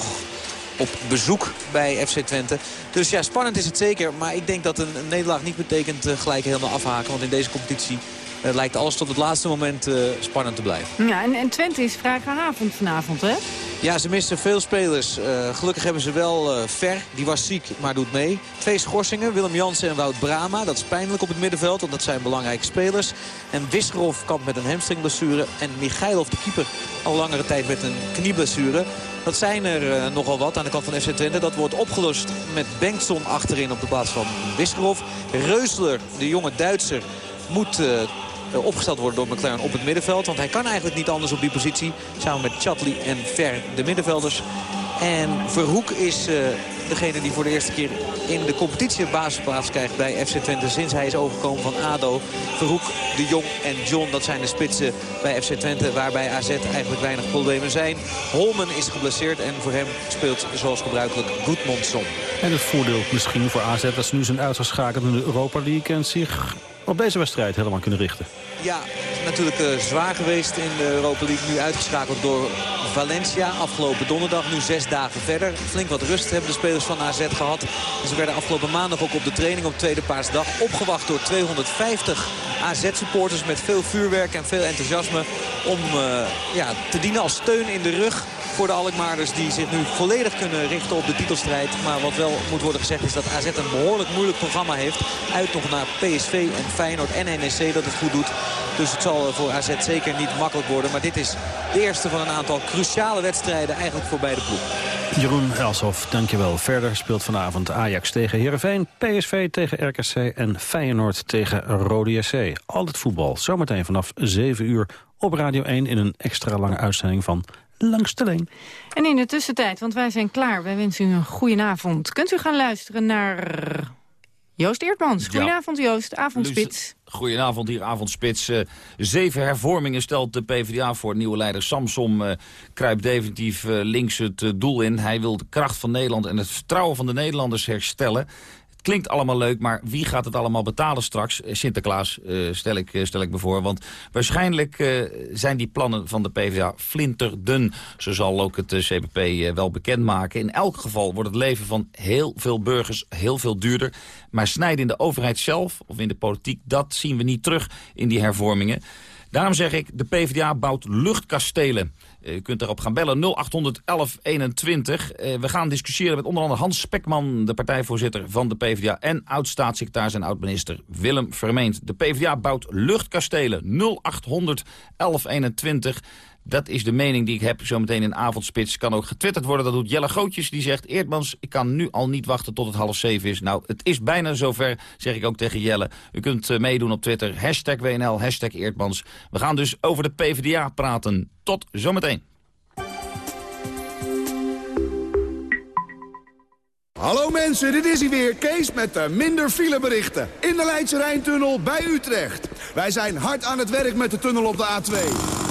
op bezoek bij FC Twente. Dus ja, spannend is het zeker. Maar ik denk dat een, nederlaag niet betekent gelijk helemaal afhaken. Want in deze competitie uh, lijkt alles tot het laatste moment uh, spannend te blijven.
Ja, en, en Twente is vrij gehavend vanavond, hè?
Ja, ze missen veel spelers. Uh, gelukkig hebben ze wel uh, Ver, die was ziek, maar doet mee. Twee schorsingen, Willem Jansen en Wout Brama. Dat is pijnlijk op het middenveld, want dat zijn belangrijke spelers. En Wisgerov kampt met een hamstringblessure. En Michailov, de keeper, al langere tijd met een knieblessure. Dat zijn er uh, nogal wat aan de kant van FC Twente. Dat wordt opgelost met Bengtson achterin op de plaats van Wisgerov. Reusler, de jonge Duitser, moet opgesteld worden door McLaren op het middenveld. Want hij kan eigenlijk niet anders op die positie. Samen met Chatley en Ver, de middenvelders. En Verhoek is uh, degene die voor de eerste keer in de competitie een basisplaats krijgt bij FC Twente. Sinds hij is overgekomen van ADO. Verhoek, De Jong en John, dat zijn de spitsen bij FC Twente. Waarbij AZ eigenlijk weinig problemen zijn. Holmen is geblesseerd en voor hem speelt zoals gebruikelijk Goedmondson.
En het voordeel misschien voor AZ dat ze nu zijn uitgeschakeld in de Europa League en zich op deze wedstrijd helemaal kunnen richten.
Ja, natuurlijk uh, zwaar geweest in de Europa League. Nu uitgeschakeld door Valencia. Afgelopen donderdag, nu zes dagen verder. Flink wat rust hebben de spelers van AZ gehad. Ze werden afgelopen maandag ook op de training op tweede paarsdag opgewacht door 250 AZ-supporters met veel vuurwerk en veel enthousiasme. Om uh, ja, te dienen als steun in de rug voor de Alkmaarders die zich nu volledig kunnen richten op de titelstrijd. Maar wat wel moet worden gezegd is dat AZ een behoorlijk moeilijk programma heeft. Uit nog naar PSV en Feyenoord en NEC dat het goed doet. Dus het zal voor AZ zeker niet makkelijk worden. Maar dit is de eerste van een aantal cruciale wedstrijden eigenlijk voor beide ploegen.
Jeroen Elshoff, dankjewel. Verder speelt vanavond Ajax tegen Heerenveen, PSV tegen RKC en Feyenoord tegen Rode SC. Al het voetbal, zometeen vanaf 7 uur op Radio 1 in een extra lange uitzending van Langs de.
En in de tussentijd, want wij zijn klaar, wij wensen u een goede avond. Kunt u gaan luisteren naar Joost Eertmans. Goedenavond Joost, avondspits.
Goedenavond hier, avondspits. Uh, zeven hervormingen stelt de PvdA voor. Nieuwe leider Samsom uh, kruipt definitief uh, links het doel in. Hij wil de kracht van Nederland en het vertrouwen van de Nederlanders herstellen. Klinkt allemaal leuk, maar wie gaat het allemaal betalen straks? Sinterklaas, uh, stel, ik, uh, stel ik me voor. Want waarschijnlijk uh, zijn die plannen van de PvdA flinterdun. Zo zal ook het CPP wel bekendmaken. In elk geval wordt het leven van heel veel burgers heel veel duurder. Maar snijden in de overheid zelf of in de politiek, dat zien we niet terug in die hervormingen. Daarom zeg ik, de PvdA bouwt luchtkastelen. U kunt daarop gaan bellen 0800 1121. Uh, we gaan discussiëren met onder andere Hans Spekman, de partijvoorzitter van de PvdA... en oud-staatssecretaris en oud-minister Willem Vermeend. De PvdA bouwt luchtkastelen 0800 1121. Dat is de mening die ik heb zometeen in avondspits. Kan ook getwitterd worden. Dat doet Jelle Gootjes. Die zegt, Eerdmans, ik kan nu al niet wachten tot het half zeven is. Nou, het is bijna zover, zeg ik ook tegen Jelle. U kunt uh, meedoen op Twitter. Hashtag WNL, hashtag Eerdmans. We gaan dus over de PvdA praten. Tot zometeen.
Hallo mensen, dit is hij weer, Kees met de minder fileberichten. In de Leidse Rijntunnel bij Utrecht. Wij zijn hard aan het werk met de tunnel op de A2.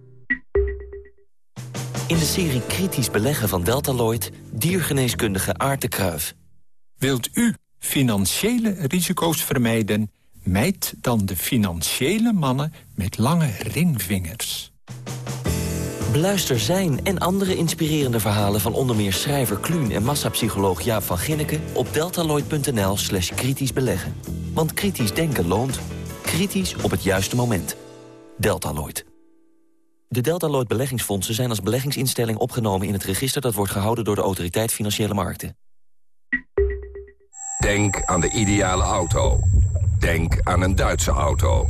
In de serie Kritisch Beleggen van Deltaloid... diergeneeskundige Aart de Kruif.
Wilt u financiële risico's vermijden... Mijd dan de financiële mannen met lange ringvingers.
Beluister zijn en andere inspirerende verhalen van onder meer schrijver Kluun en massapsycholoog Jaap van Ginneke op deltaloid.nl slash kritisch beleggen. Want kritisch denken loont. Kritisch op het juiste moment. Deltaloid. De Deltaloid beleggingsfondsen zijn als beleggingsinstelling opgenomen in het register dat wordt gehouden door de Autoriteit Financiële Markten.
Denk aan de ideale auto. Denk aan een Duitse auto.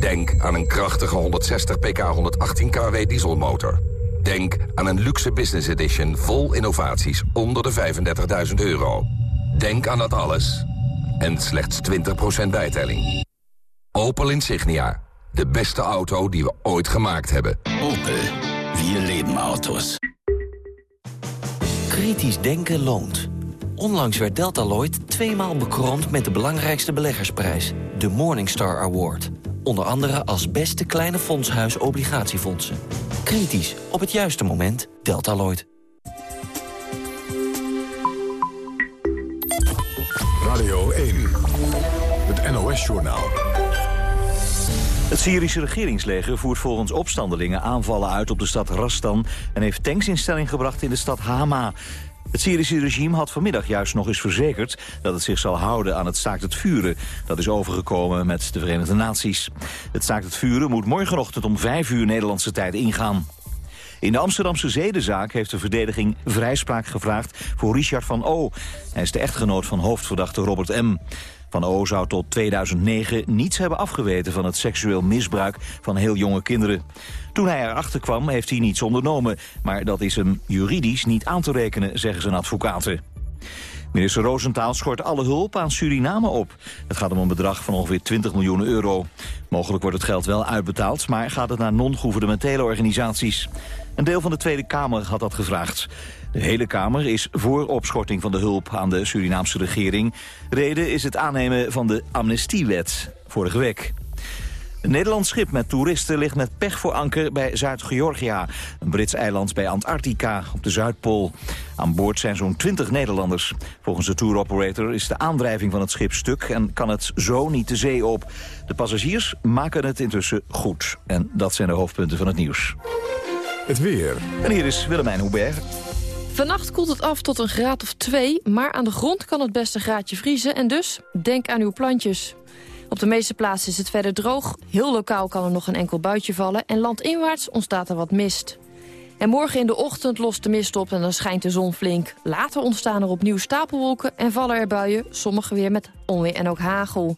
Denk aan een krachtige 160 pk 118 kW dieselmotor. Denk aan een luxe business edition vol innovaties onder de 35.000 euro. Denk aan dat alles. En slechts 20% bijtelling. Opel Insignia. De beste auto die we ooit gemaakt hebben.
Opel. Wir leben Autos. Kritisch denken loont. Onlangs werd Deltaloid tweemaal bekroond met de belangrijkste beleggersprijs. De Morningstar Award. Onder andere als beste kleine fondshuis obligatiefondsen. Kritisch, op het juiste moment, Deltaloid.
Radio 1, het NOS-journaal.
Het Syrische regeringsleger voert volgens opstandelingen aanvallen uit op de stad Rastan... en heeft tanks in stelling gebracht in de stad Hama. Het Syrische regime had vanmiddag juist nog eens verzekerd... dat het zich zal houden aan het staakt het vuren. Dat is overgekomen met de Verenigde Naties. Het staakt het vuren moet morgenochtend om 5 uur Nederlandse tijd ingaan. In de Amsterdamse zedenzaak heeft de verdediging vrijspraak gevraagd voor Richard van O. Hij is de echtgenoot van hoofdverdachte Robert M. Van O zou tot 2009 niets hebben afgeweten van het seksueel misbruik van heel jonge kinderen. Toen hij erachter kwam heeft hij niets ondernomen, maar dat is hem juridisch niet aan te rekenen, zeggen zijn advocaten. Minister Roosentaal schort alle hulp aan Suriname op. Het gaat om een bedrag van ongeveer 20 miljoen euro. Mogelijk wordt het geld wel uitbetaald, maar gaat het naar non-governementele organisaties. Een deel van de Tweede Kamer had dat gevraagd. De hele Kamer is voor opschorting van de hulp aan de Surinaamse regering. Reden is het aannemen van de amnestiewet vorige week. Een Nederlands schip met toeristen ligt met pech voor anker bij Zuid-Georgia. Een Brits eiland bij Antarctica op de Zuidpool. Aan boord zijn zo'n 20 Nederlanders. Volgens de tour operator is de aandrijving van het schip stuk... en kan het zo niet de zee op. De passagiers maken het intussen goed. En dat zijn de hoofdpunten van het nieuws.
Het weer.
En hier is Willemijn Hubert.
Vannacht koelt het af tot een graad of 2, maar aan de grond kan het best een graadje vriezen... en dus denk aan uw plantjes. Op de meeste plaatsen is het verder droog. Heel lokaal kan er nog een enkel buitje vallen... en landinwaarts ontstaat er wat mist. En morgen in de ochtend lost de mist op en dan schijnt de zon flink. Later ontstaan er opnieuw stapelwolken en vallen er buien... sommige weer met onweer en ook hagel.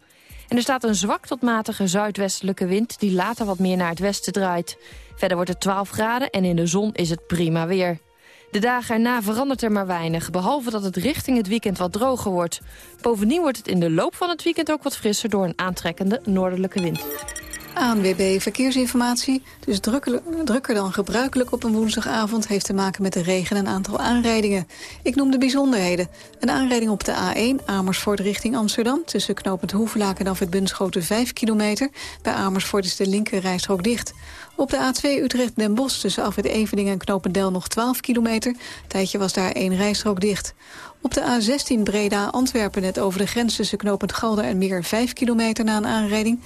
En er staat een zwak tot matige zuidwestelijke wind... die later wat meer naar het westen draait. Verder wordt het 12 graden en in de zon is het prima weer. De dagen erna verandert er maar weinig, behalve dat het richting het weekend wat droger wordt. Bovendien wordt het in de loop van het weekend ook wat frisser door een aantrekkende noordelijke wind.
ANWB Verkeersinformatie. Dus drukker, drukker dan gebruikelijk op een woensdagavond... heeft te maken met de regen en een aantal aanrijdingen. Ik noem de bijzonderheden. Een aanrijding op de A1 Amersfoort richting Amsterdam... tussen knooppunt Hoevelaak en Afwit Bunschoten 5 kilometer. Bij Amersfoort is de linker rijstrook dicht. Op de A2 Utrecht-Den Bosch tussen Afwit Evening en Knopendel nog 12 kilometer. Tijdje was daar één rijstrook dicht. Op de A16 Breda-Antwerpen net over de grens tussen knooppunt Galder en Meer 5 kilometer na een aanrijding.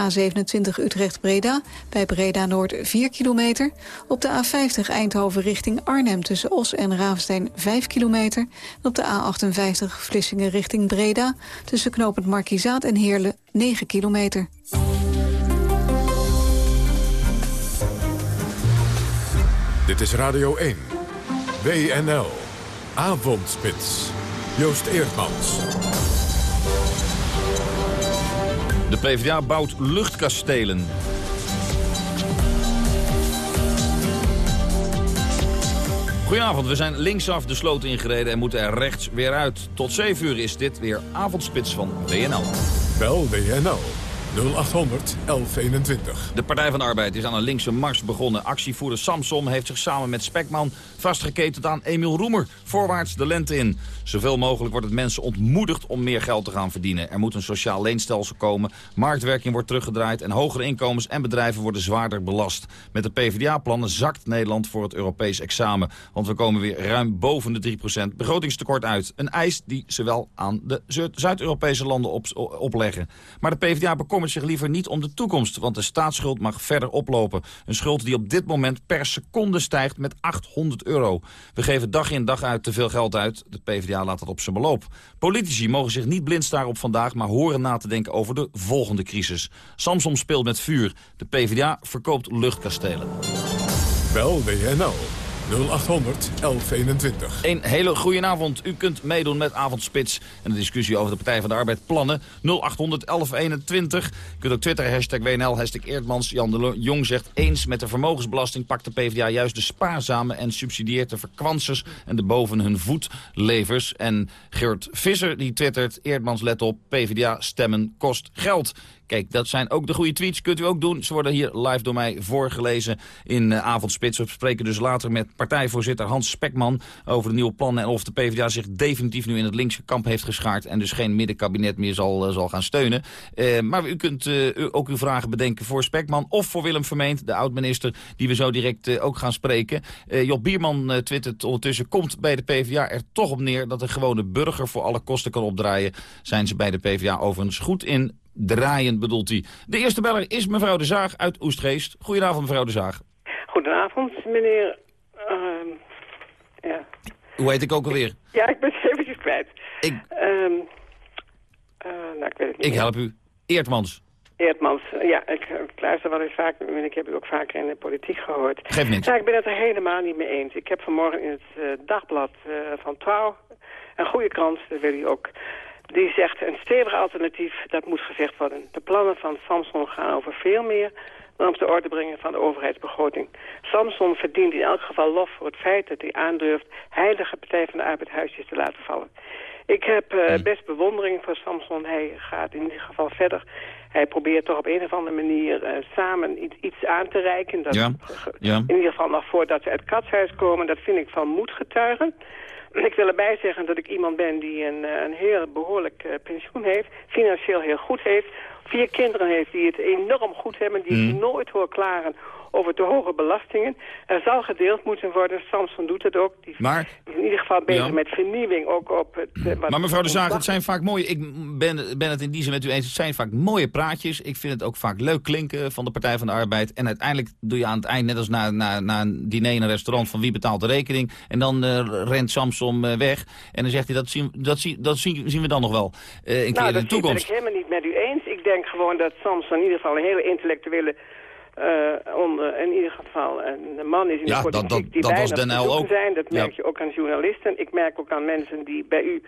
A27 Utrecht-Breda, bij Breda-Noord 4 kilometer. Op de A50 Eindhoven richting Arnhem tussen Os en Ravenstein 5 kilometer. En op de A58 Vlissingen richting Breda tussen knooppunt Markizaat en Heerlen 9 kilometer.
Dit is Radio 1. WNL. Avondspits. Joost Eerdmans.
De PvdA bouwt luchtkastelen. Goedenavond, we zijn linksaf de sloot ingereden en moeten er rechts weer uit. Tot 7 uur is dit weer avondspits van WNL.
Bel WNL 0800 1121.
De Partij van de Arbeid is aan een linkse mars begonnen. Actievoerder Samsom heeft zich samen met Spekman vastgeketend aan Emiel Roemer. Voorwaarts de lente in. Zoveel mogelijk wordt het mensen ontmoedigd om meer geld te gaan verdienen. Er moet een sociaal leenstelsel komen, marktwerking wordt teruggedraaid... en hogere inkomens en bedrijven worden zwaarder belast. Met de PvdA-plannen zakt Nederland voor het Europees examen. Want we komen weer ruim boven de 3% begrotingstekort uit. Een eis die ze wel aan de Zuid-Europese landen op, opleggen. Maar de PvdA bekommert zich liever niet om de toekomst, want de staatsschuld mag verder oplopen. Een schuld die op dit moment per seconde stijgt met 800 euro. We geven dag in dag uit te veel geld uit. De PvdA laat dat op zijn beloop. Politici mogen zich niet blind staren op vandaag, maar horen na te denken over de volgende crisis. Samsom speelt met vuur. De PvdA verkoopt luchtkastelen.
Bel WNL 0800 1121.
Een hele goede avond. U kunt meedoen met Avondspits en de discussie over de Partij van de Arbeid plannen. 0800 1121. U kunt ook twitteren, hashtag WNL, hashtag Eerdmans. Jan de Jong zegt eens met de vermogensbelasting pakt de PvdA juist de spaarzame en subsidieert de verkwansers en de boven hun voetlevers. En Geert Visser die twittert, Eerdmans let op, PvdA stemmen kost geld. Kijk, dat zijn ook de goede tweets. Kunt u ook doen. Ze worden hier live door mij voorgelezen in uh, Avondspits. We spreken dus later met partijvoorzitter Hans Spekman over de nieuwe plannen... en of de PvdA zich definitief nu in het linkse kamp heeft geschaard... en dus geen middenkabinet meer zal, uh, zal gaan steunen. Uh, maar u kunt ook uw vragen bedenken voor Spekman of voor Willem Vermeend... de oud-minister die we zo direct ook gaan spreken. Job Bierman twittert ondertussen... komt bij de PvdA er toch op neer dat de gewone burger... voor alle kosten kan opdraaien. Zijn ze bij de PvdA overigens goed in draaien bedoelt hij. De eerste beller is mevrouw De Zaag uit Oestgeest. Goedenavond mevrouw De Zaag.
Goedenavond meneer... Uh, ja.
Hoe heet ik ook alweer?
Ja, ik ben het eventjes kwijt.
Ik...
Um, uh, nou, ik weet het niet
Ik help u. Eertmans.
Eertmans, ja, ik, ik luister wel eens vaak, en ik heb u ook vaker in de politiek gehoord.
Geef niks.
Ja, ik ben het er helemaal niet mee eens. Ik heb vanmorgen in het uh, dagblad uh, van Trouw, een goede krant, dat wil u ook die zegt een stevig alternatief, dat moet gezegd worden. De plannen van Samson gaan over veel meer dan op de orde brengen van de overheidsbegroting. Samson verdient in elk geval lof voor het feit dat hij aandurft heilige Partij van de Arbeid huisjes te laten vallen. Ik heb uh, best bewondering voor Samson. Hij gaat in ieder geval verder. Hij probeert toch op een of andere manier uh, samen iets, iets, aan te reiken. Dat
ja. Ja.
In ieder geval nog voordat ze uit het katshuis komen. Dat vind ik van moed getuigen. Ik wil erbij zeggen dat ik iemand ben die een, een heel behoorlijk uh, pensioen heeft. Financieel heel goed heeft. Vier kinderen heeft die het enorm goed hebben. Die mm. ik nooit hoor klagen over te hoge belastingen. Er zal gedeeld moeten worden. Samson doet het ook. Die
maar,
is in ieder geval bezig ja. met vernieuwing. Ook op het, uh,
maar mevrouw de Zaag, het zijn vaak mooie... Ik ben, ben het in die zin met u eens. Het zijn vaak mooie praatjes. Ik vind het ook vaak leuk klinken van de Partij van de Arbeid. En uiteindelijk doe je aan het eind, net als na, na, na een diner in een restaurant... van wie betaalt de rekening. En dan uh, rent Samson uh, weg. En dan zegt hij, dat zien, dat zien, dat zien, zien we dan nog wel uh, een
nou,
keer in de toekomst.
dat ben ik helemaal niet met u eens. Ik denk gewoon dat Samson in ieder geval een hele intellectuele uh, onder, in ieder geval een man is in
ja,
de politiek
dat, dat,
die
dat
bijna
was Den ook.
zijn. Dat merk
ja.
je ook aan journalisten. Ik merk ook aan mensen die bij u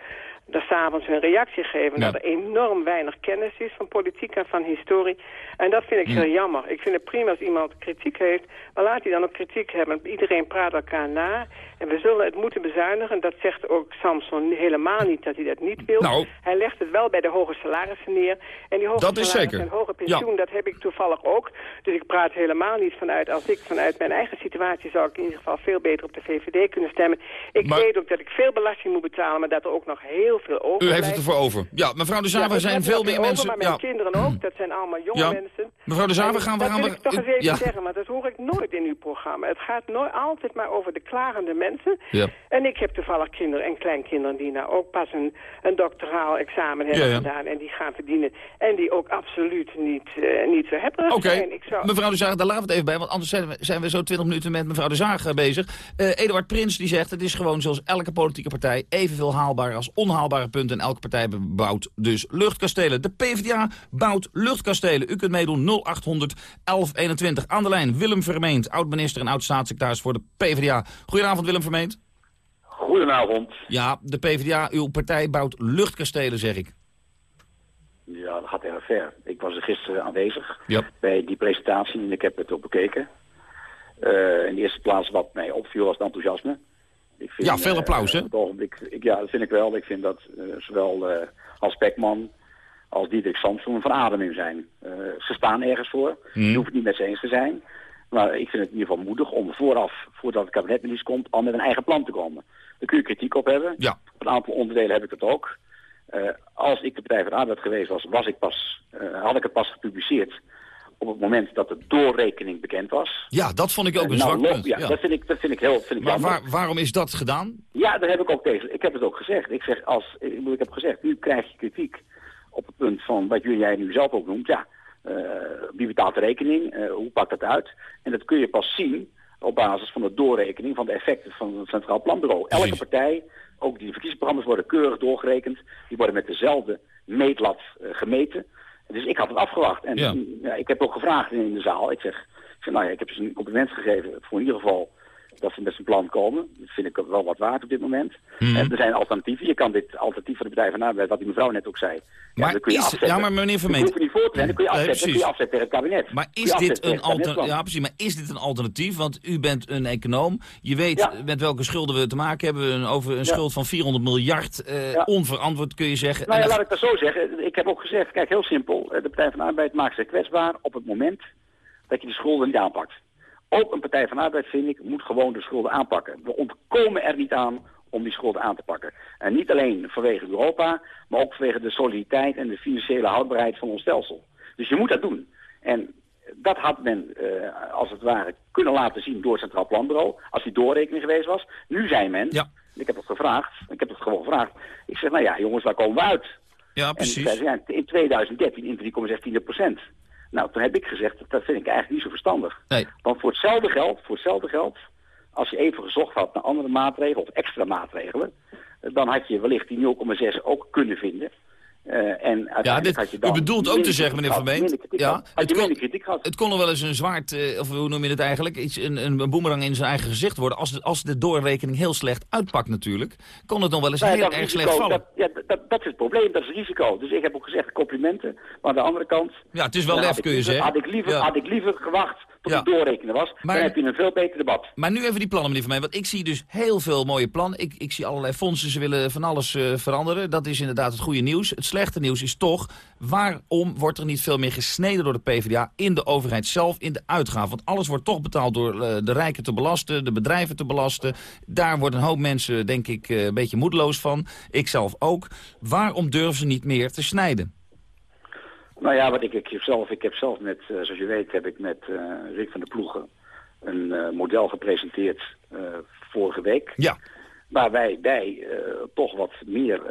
daar s'avonds hun reactie geven.
Ja.
Dat er enorm weinig kennis is van politiek en van historie. En dat vind ik heel jammer. Ik vind het prima als iemand kritiek heeft. Maar laat hij dan ook kritiek hebben. Iedereen praat elkaar na. En we zullen het moeten bezuinigen. Dat zegt ook Samson helemaal niet dat hij dat niet wil.
Nou.
Hij legt het wel bij de hoge salarissen neer. En die hoge
Dat is
salarissen
zeker.
en hoge pensioen, dat heb ik toevallig ook. Dus ik praat helemaal niet vanuit... Als ik vanuit mijn eigen situatie zou ik in ieder geval veel beter op de VVD kunnen stemmen. Ik
Maar-
weet ook dat ik veel belasting moet betalen, maar dat er ook nog heel veel over
U heeft het ervoor over. Ja, mevrouw de
Ja,
Zaver
ik
zijn veel meer
over,
mensen...
Maar mijn
Ja.
kinderen ook, dat zijn allemaal jonge
Ja.
mensen.
Mevrouw de Zaver, gaan we...
Dat
Gaan
wil
we
ik toch eens even
ja.
zeggen, maar dat hoor ik nooit in uw programma. Het gaat nooit altijd maar over de klagende mensen.
Ja.
En ik heb toevallig kinderen en kleinkinderen die nou ook pas een, een doctoraal examen hebben
Ja, ja.
gedaan. En die gaan verdienen. En die ook absoluut niet, eh, niet zo hebberig
Oké,
zou...
mevrouw de Zaag, daar laten we het even bij, want anders zijn we, zijn we zo 20 minuten met mevrouw de Zaag eh, bezig. Eh Eduard Prins die zegt, het is gewoon zoals elke politieke partij evenveel haalbare als onhaalbare punten. En elke partij bouwt dus luchtkastelen. De PvdA bouwt luchtkastelen. U kunt meedoen 0800 1121. Aan de lijn Willem Vermeend, oud-minister en oud-staatssecretaris voor de PvdA. Goedenavond Willem Vermeend.
Goedenavond.
Ja, de PvdA, uw partij bouwt luchtkastelen, zeg ik.
Ja, dat gaat erg ver. Ik was er gisteren aanwezig
Ja.
bij die presentatie en ik heb het ook bekeken. Eh, in de eerste plaats wat mij opviel was het enthousiasme. Ik
Ja, veel applaus, hè?
op het ogenblik, ik, ja, dat vind ik wel. Ik vind dat eh, zowel eh Hans Pekman als Diederik Samson een verademing zijn. Ze staan ergens voor.
Mhm.
Je hoeft het niet met ze eens te zijn. Maar ik vind het in ieder geval moedig om vooraf, voordat het kabinetminister komt, al met een eigen plan te komen. Daar kun je kritiek op hebben.
Ja.
Op een aantal onderdelen heb ik het ook. Uh, als ik de Partij van de Arbeid geweest was, was ik pas, uh, had ik het pas gepubliceerd op het moment dat de doorrekening bekend was.
Ja, dat vond ik ook een
nou,
zwak punt.
Ja,
Ja.
Dat, vind ik, dat vind ik heel vind ik
Maar waar, waarom is dat gedaan?
Ja, daar heb ik ook tegen. Ik heb het ook gezegd. Ik zeg als, ik, heb gezegd, nu krijg je kritiek op het punt van wat jullie jij nu zelf ook noemt. Ja, eh, wie betaalt de rekening? Eh, hoe pakt dat uit? En dat kun je pas zien op basis van de doorrekening van de effecten van het Centraal Planbureau. Elke partij, ook die verkiezingsprogramma's worden keurig doorgerekend. Die worden met dezelfde meetlat eh, gemeten. Dus ik had het afgewacht. En
Ja.
ik heb ook gevraagd in de zaal. Ik zeg, ik zeg nou ja, ik heb ze een compliment gegeven voor in ieder geval dat ze met zijn plan komen. Dat vind ik wel wat waard op dit moment. En er zijn alternatieven. Je kan dit alternatief voor de Partij van Arbeid, wat die mevrouw net ook zei. Ja,
Maar
dan kun je
is-
afzetten.
ja, maar meneer Vermeend-
hoef je niet voor te zijn, dan kun je afzetten, dan kun je
precies.
afzetten tegen het kabinet.
Maar is dit, een
tegen het
alter...
kabinetsplan.
ja, precies, maar is dit een alternatief? Want u bent een econoom. Je weet
Ja.
met welke schulden we te maken hebben. Een- Over een
Ja.
schuld van 400 miljard. eh,
Ja.
Onverantwoord kun je zeggen.
Nou ja, laat ik dat zo zeggen. Ik heb ook gezegd, kijk, heel simpel. eh, De Partij van de Arbeid maakt zich kwetsbaar op het moment dat je de schulden niet aanpakt. Ook een Partij van Arbeid, vind ik, moet gewoon de schulden aanpakken. We ontkomen er niet aan om die schulden aan te pakken. En niet alleen vanwege Europa, maar ook vanwege de soliditeit en de financiële houdbaarheid van ons stelsel. Dus je moet dat doen. En dat had men, eh, als het ware, kunnen laten zien door het Centraal Planbureau, als die doorrekening geweest was. Nu zei men, ik heb het gevraagd, ik heb het gewoon gevraagd. Ik zeg, nou ja, jongens, waar komen we uit?
Ja,
En
precies.
ze, ja, in 2013 in 3,16 procent. Nou, toen heb ik gezegd, dat vind ik eigenlijk niet zo verstandig.
Nee.
Want voor hetzelfde geld, voor hetzelfde geld, als je even gezocht had naar andere maatregelen of extra maatregelen, dan had je wellicht die 0,6 ook kunnen vinden. Eh, en
Ja, dit,
had je
u
dan
bedoelt ook te zeggen, meneer
minder kritiek
Ja, het kon, het kon nog wel eens een zwaard, eh, of hoe noem je het eigenlijk, iets, een, een, boemerang in zijn eigen gezicht worden. Als de, als de doorrekening heel slecht uitpakt natuurlijk, kon het nog wel eens
Nou ja,
heel erg
risico,
slecht vallen.
Dat, ja, dat, dat is het probleem, dat is het risico. Dus ik heb ook gezegd complimenten, maar aan de andere kant...
Ja, het is wel lef, kun je zeggen.
Had ik liever,
Ja.
had ik liever gewacht tot
Ja.
het doorrekenen was.
Maar-
dan heb je een veel beter debat.
Maar nu even die plannen, meneer Van mij. Want ik zie dus heel veel mooie plannen. Ik, ik zie allerlei fondsen, ze willen van alles eh, veranderen. Dat is inderdaad het goede nieuws. Het slechte nieuws is toch, waarom wordt er niet veel meer gesneden door de PvdA... in de overheid zelf, in de uitgaven? Want alles wordt toch betaald door eh, de rijken te belasten, de bedrijven te belasten. Daar worden een hoop mensen, denk ik, eh, een beetje moedeloos van. Ik zelf ook. Waarom durven ze niet meer te snijden?
Nou ja, wat ik, ik zelf, ik heb zelf met, eh, zoals je weet, heb ik met eh, Rick van der Ploegen een eh, model gepresenteerd vorige week.
Ja.
Waar wij, wij toch wat meer,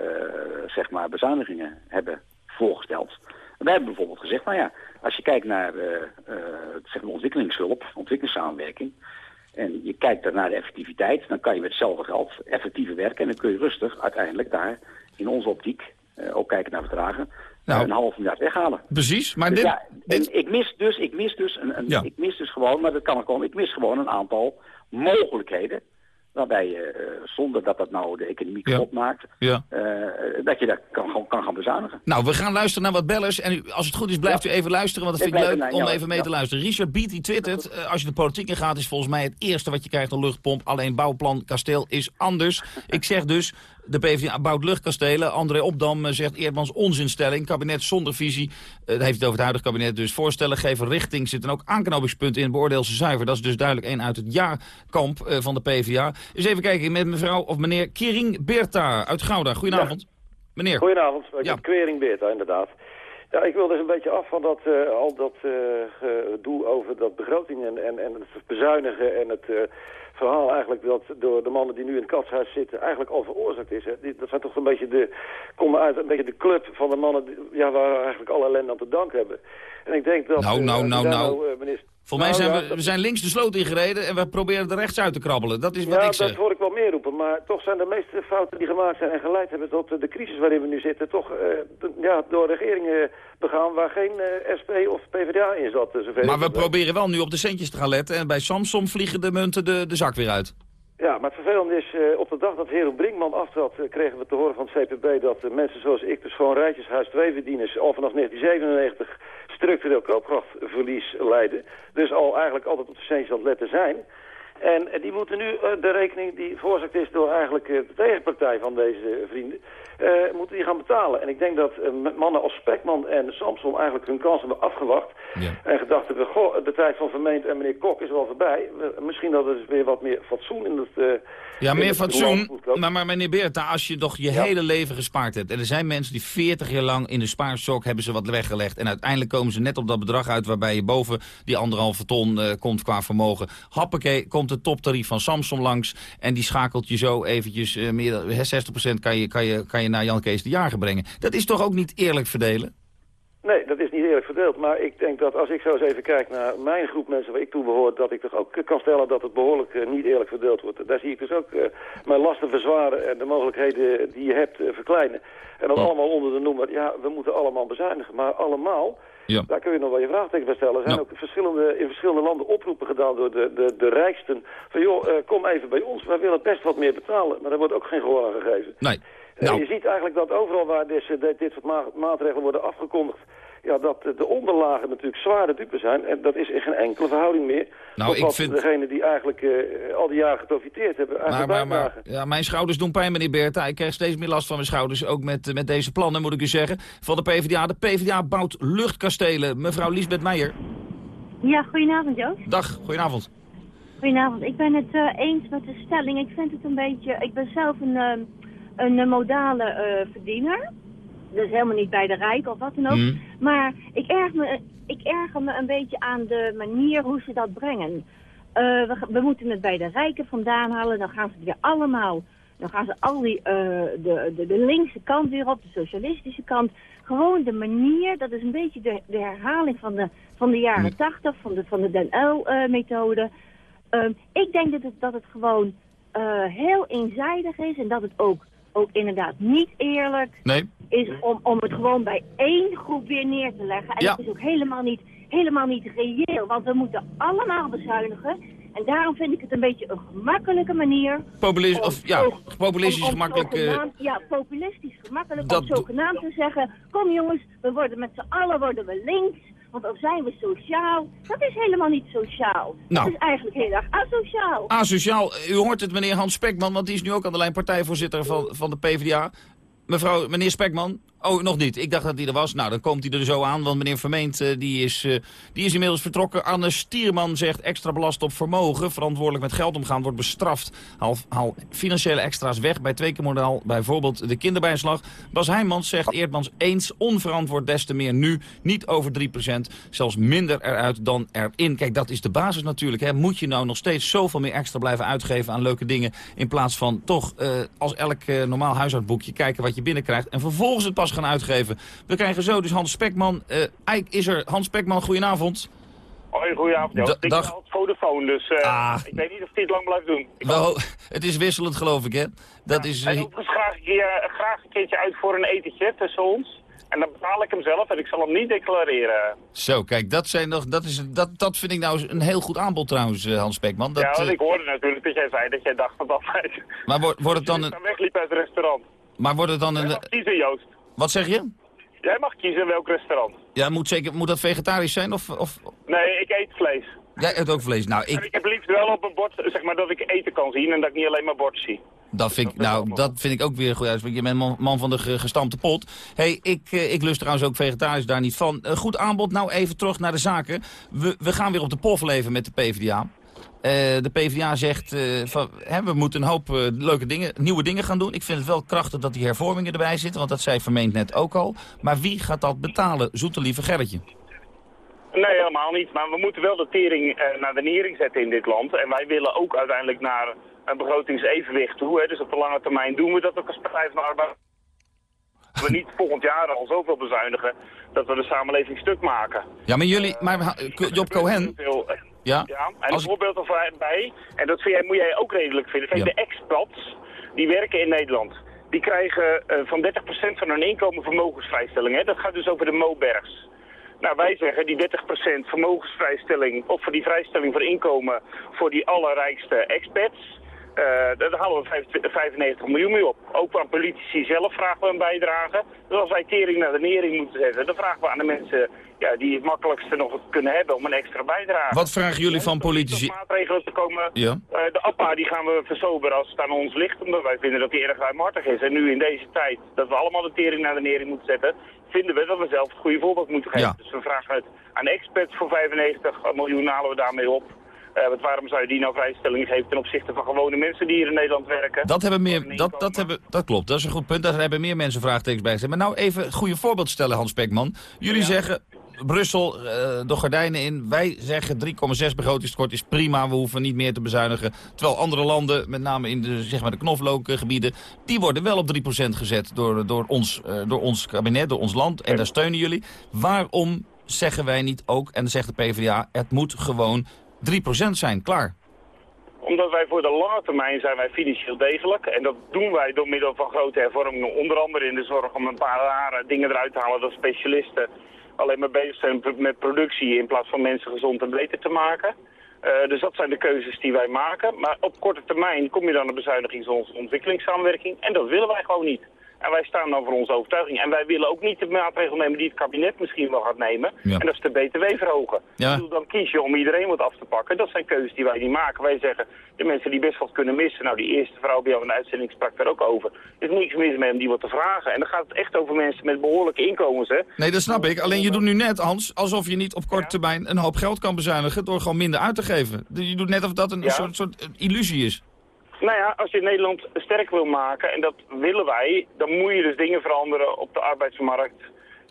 zeg maar, bezuinigingen hebben voorgesteld. Wij hebben bijvoorbeeld gezegd, nou ja, als je kijkt naar zeg maar ontwikkelingshulp, ontwikkelingssamenwerking, en je kijkt daar naar de effectiviteit, dan kan je met hetzelfde geld effectiever werken. En dan kun je rustig uiteindelijk daar, in onze optiek, ook kijken naar verdragen,
Nou.
een half miljard weghalen.
Precies, maar
Dus
dit...
ja, en ik mis dus, ik mis dus, een, een,
Ja.
ik mis dus gewoon, maar dat kan er komen, ik mis gewoon een aantal mogelijkheden. Waarbij je, eh, zonder dat dat nou de economie kapot maakt,
Ja.
eh, dat je daar kan, kan, gaan bezuinigen.
Nou, we gaan luisteren naar wat bellers. En u, als het goed is, blijft u even luisteren, want dat
Ik
vind ik leuk om even mee te luisteren. Richard Beat die twittert, eh, als je de politiek in gaat, is volgens mij het eerste wat je krijgt een luchtpomp. Alleen bouwplan kasteel is anders. Ik zeg dus, de PvdA bouwt luchtkastelen. André Opdam eh, zegt Eerdmans onzinstelling. Kabinet zonder visie. Eh dat heeft het over het huidige kabinet dus. Voorstellen geven richting. Zitten ook aanknopingspunten in. Beoordeel ze zuiver. Dat is dus duidelijk één uit het ja-kamp eh, van de PvdA. Dus even kijken met mevrouw of meneer Kiring Beerta uit Gouda. Goedenavond. Meneer.
Goedenavond, ik
Ja.
Quering Beerta, inderdaad. Ja, ik wil dus een beetje af van dat, al dat eh, gedoe over dat begroting en, en, en het bezuinigen en het verhaal eigenlijk dat door de mannen die nu in het katshuis zitten eigenlijk al veroorzaakt is. Hè. Die, dat zijn toch een beetje de, komen uit een beetje de club van de mannen die, ja, waar we eigenlijk alle ellende aan te danken hebben. En ik denk dat...
Nou,
eh,
nou,
als
nou, nou.
eh,
Volgens mij
Nou,
zijn
ja,
we, we zijn links de sloot ingereden en we proberen er rechts uit te krabbelen. Dat is wat
ja,
ik zeg.
dat hoor ik wel meer roepen. Maar toch zijn de meeste fouten die gemaakt zijn en geleid hebben tot eh, de crisis waarin we nu zitten... toch eh, ja, door regeringen begaan waar geen eh, SP of PvdA in zat.
Maar we proberen wel nu op de centjes te gaan letten. En bij Samsung vliegen de munten de, de zak weer uit.
Ja, maar het vervelende is, op de dag dat Hero Brinkman aftrad... kregen we te horen van het CPB dat mensen zoals ik... dus gewoon rijtjeshuis 2 verdieners al vanaf 1997 structureel koopkrachtverlies lijden. Dus al eigenlijk altijd op de centjes aan het letten zijn. En eh, die moeten nu eh, de rekening die veroorzaakt is door eigenlijk eh, de tegenpartij van deze vrienden, moeten die gaan betalen. En ik denk dat mannen als Spekman en Samson eigenlijk hun kans hebben afgewacht. En gedacht hebben, goh, de tijd van Vermeend en meneer Kok is wel voorbij. Misschien dat er weer wat meer fatsoen in het...
Ja, meer
het
fatsoen. Maar, maar meneer Beerta, als je toch je hele leven gespaard hebt... en er zijn mensen die 40 jaar lang in de spaarstok hebben ze wat weggelegd... en uiteindelijk komen ze net op dat bedrag uit... waarbij je boven die anderhalve ton komt qua vermogen. Happakee, komt het toptarief van Samsung langs... en die schakelt je zo eventjes, eh, meer dan hè, 60% kan je, kan, je, kan je naar Jan Kees de Jager brengen. Dat is toch ook niet eerlijk verdelen?
Nee, dat is eerlijk verdeeld. Maar ik denk dat als ik zo eens even kijk naar mijn groep mensen waar ik toe behoor... dat ik toch ook kan stellen dat het behoorlijk eh, niet eerlijk verdeeld wordt. Daar zie ik dus ook eh, mijn lasten verzwaren en de mogelijkheden die je hebt eh, verkleinen. En dat allemaal onder de noemer, ja, we moeten allemaal bezuinigen. Maar allemaal,
Ja.
daar kun je nog wel je vraagteken bij stellen. Er zijn ook verschillende, in verschillende landen oproepen gedaan door de, de, de rijksten. Van joh, kom even bij ons, wij willen best wat meer betalen. Maar daar wordt ook geen gehoor aan gegeven.
Nee. Nou.
je ziet eigenlijk dat overal waar dit, dit soort ma- maatregelen worden afgekondigd... Ja, dat eh, de onderlagen natuurlijk zware dupe zijn. En dat is in geen enkele verhouding meer.
Nou, ik vind-
degenen die eigenlijk eh, al die jaren geprofiteerd hebben...
Maar,
eigenlijk
maar, maar ja, mijn schouders doen pijn, meneer Bertha. Ik krijg steeds meer last van mijn schouders. Ook met, met deze plannen, moet ik u zeggen. Van de PvdA. De PvdA bouwt luchtkastelen. Mevrouw Liesbeth Meijer.
Ja, goedenavond Joost.
Dag, goedenavond.
Goedenavond. Ik ben het eh, eens met de stelling. Ik vind het een beetje... Ik ben zelf een, eh, een eh, modale eh, verdiener. Dus helemaal niet bij de rijk of wat dan ook.
Mm.
Maar ik erger, me, ik erger me een beetje aan de manier hoe ze dat brengen. Eh, we, we moeten het bij de rijken vandaan halen. Dan gaan ze het weer allemaal... Dan gaan ze al die, eh, de, de, de linkse kant weer op, de socialistische kant. Gewoon de manier, dat is een beetje de, de herhaling van de, van de jaren tachtig, van de, van de Den Uyl-methode. Ehm, ik denk dat het, dat het gewoon eh, heel eenzijdig is en dat het ook, ook inderdaad niet eerlijk
Nee.
is om, om het gewoon bij één groep weer neer te leggen. En
Ja.
het is ook helemaal niet, helemaal niet reëel, want we moeten allemaal bezuinigen. En daarom vind ik het een beetje een gemakkelijke manier. Om
of ja, populistisch
om- om
gemakkelijk... eh,
zogenaamd- ja, populistisch gemakkelijk
dat
om zogenaamd te zeggen... kom jongens, we worden met z'n allen worden we links, want dan zijn we sociaal. Dat is helemaal niet sociaal.
Nou.
Dat is eigenlijk heel erg asociaal.
Asociaal, u hoort het meneer Hans Spekman, want die is nu ook aan de lijn partijvoorzitter van, van de PvdA. Mevrouw, meneer Spekman, oh nog niet, ik dacht dat hij er was. Nou, dan komt hij er zo aan, want meneer Vermeend eh, die is, eh, die is inmiddels vertrokken. Anne Stierman zegt extra belast op vermogen, verantwoordelijk met geld omgaan wordt bestraft. Haal, haal financiële extra's weg bij twee keer modaal, bijvoorbeeld de kinderbijslag. Bas Heijmans zegt Eerdmans eens, onverantwoord des te meer nu, niet over 3%, zelfs minder eruit dan erin. Kijk, dat is de basis natuurlijk. Hè. Moet je nou nog steeds zoveel meer extra blijven uitgeven aan leuke dingen, in plaats van toch eh, als elk normaal huishoudboekje kijken wat je binnenkrijgt en vervolgens het pas gaan uitgeven. We krijgen zo dus Hans Spekman. eh Eik is er. Hans Spekman, goedenavond.
Hoi, goedenavond. Ik
dag.
ben als Vodafone, dus eh,
Ah.
ik weet niet of het lang blijft doen. Ik
Wel, het is wisselend geloof ik, hè? Dat is... Eh,
doet dus graag een, keer, eh, graag een keertje uit voor een etentje tussen ons. En dan betaal ik hem zelf en ik zal hem niet declareren.
Zo, kijk, dat, zijn nog, dat, is, dat, dat vind ik nou een heel goed aanbod trouwens, Hans Spekman. Dat,
ja, want ik hoorde natuurlijk dat jij zei dat jij dacht dat altijd...
maar wordt, het dan een...
wegliep uit het restaurant.
Maar wordt het dan een...
Joost.
Wat zeg je?
Jij mag kiezen welk restaurant.
Ja, moet, zeker, moet dat vegetarisch zijn of... of
Nee, ik eet vlees.
jij eet ook vlees? Nou, ik,
ik heb liefst wel op een bord, zeg maar, dat ik eten kan zien en dat ik niet alleen maar bord zie.
dat vind ik, nou, dat vind ik ook weer goed uit. Je bent man, man van de ge- gestampte pot. hey, ik, eh, ik lust trouwens ook vegetarisch daar niet van. Eh, goed aanbod, nou even terug naar de zaken. We, we gaan weer op de pof leven met de PvdA. Eh, de PvdA zegt, eh, van, hè, we moeten een hoop eh, leuke dingen, nieuwe dingen gaan doen. Ik vind het wel krachtig dat die hervormingen erbij zitten, want dat zei Vermeend net ook al. Maar wie gaat dat betalen? Zoete lieve Gerritje.
Nee, helemaal niet. Maar we moeten wel de tering naar de nering zetten in dit land. En wij willen ook uiteindelijk naar een begrotingsevenwicht toe. Hè. Dus op de lange termijn doen we dat ook als Partij van de Arbeid. We niet volgend jaar al zoveel bezuinigen dat we de samenleving stuk maken.
Ja, maar jullie, maar Job Cohen,
Veel,
ja?
ja, en
Als-
een voorbeeld erbij, en dat vind jij, moet jij ook redelijk vinden. Kijk,
Ja.
de expats, die werken in Nederland, die krijgen eh, van 30% van hun inkomen vermogensvrijstelling. Hè? Dat gaat dus over de Mobergs. Nou, wij zeggen die 30% vermogensvrijstelling, of voor die vrijstelling voor inkomen voor die allerrijkste expats, daar halen we 25 95 miljoen mee op. Ook aan politici zelf vragen we een bijdrage. Dus als wij tering naar de nering moeten zetten, dan vragen we aan de mensen ja, die het makkelijkste nog kunnen hebben om een extra bijdrage.
Wat vragen jullie van politici?
maatregelen te komen.
Ja.
Eh, de APA die gaan we versoberen als het aan ons ligt, omdat wij vinden dat die erg ruimhartig is. En nu in deze tijd dat we allemaal de tering naar de nering moeten zetten, vinden we dat we zelf het goede voorbeeld moeten geven.
Ja.
Dus we vragen het aan experts voor 95 miljoen halen we daarmee op. Eh, want waarom zou je die nou vrijstelling geven ten opzichte van gewone mensen die hier in Nederland werken?
Dat, hebben meer, dat, dat, hebben, dat klopt, dat is een goed punt. Daar hebben meer mensen vraagtekens bij gezet. Maar nou even het goede voorbeeld stellen, Hans Pekman. Jullie zeggen, Brussel, eh, de gordijnen in. Wij zeggen 3,6 begrotingstekort is prima, we hoeven niet meer te bezuinigen. Terwijl andere landen, met name in de, zeg maar de knoflookgebieden... die worden wel op 3% gezet door, door, ons, eh, door ons kabinet, door ons land. En daar steunen jullie. Waarom zeggen wij niet ook, en dan zegt de PvdA... het moet gewoon 3% zijn, klaar.
Omdat wij voor de lange termijn zijn wij financieel degelijk. En dat doen wij door middel van grote hervormingen. Onder andere in de zorg om een paar rare dingen eruit te halen. Dat specialisten alleen maar bezig zijn met productie in plaats van mensen gezond en beter te maken. Eh, dus dat zijn de keuzes die wij maken. Maar op korte termijn kom je dan een bezuinigings- en ontwikkelingssamenwerking. En dat willen wij gewoon niet. En wij staan dan voor onze overtuiging. En wij willen ook niet de maatregel nemen die het kabinet misschien wel gaat nemen.
Ja.
En dat is de BTW verhogen.
Ja.
Ik bedoel, Dan kies je om iedereen wat af te pakken. Dat zijn keuzes die wij niet maken. Wij zeggen, de mensen die best wat kunnen missen. Nou, die eerste vrouw bij jou in de uitzending sprak daar ook over. Er is niks mis mee om die wat te vragen. En dan gaat het echt over mensen met behoorlijke inkomens, hè.
Nee, dat snap ik. Alleen je doet nu net, Hans, alsof je niet op korte termijn een hoop geld kan bezuinigen... door gewoon minder uit te geven. Je doet net of dat een
Ja.
soort, soort illusie is.
Nou ja, als je Nederland sterk wil maken, en dat willen wij, dan moet je dus dingen veranderen op de arbeidsmarkt.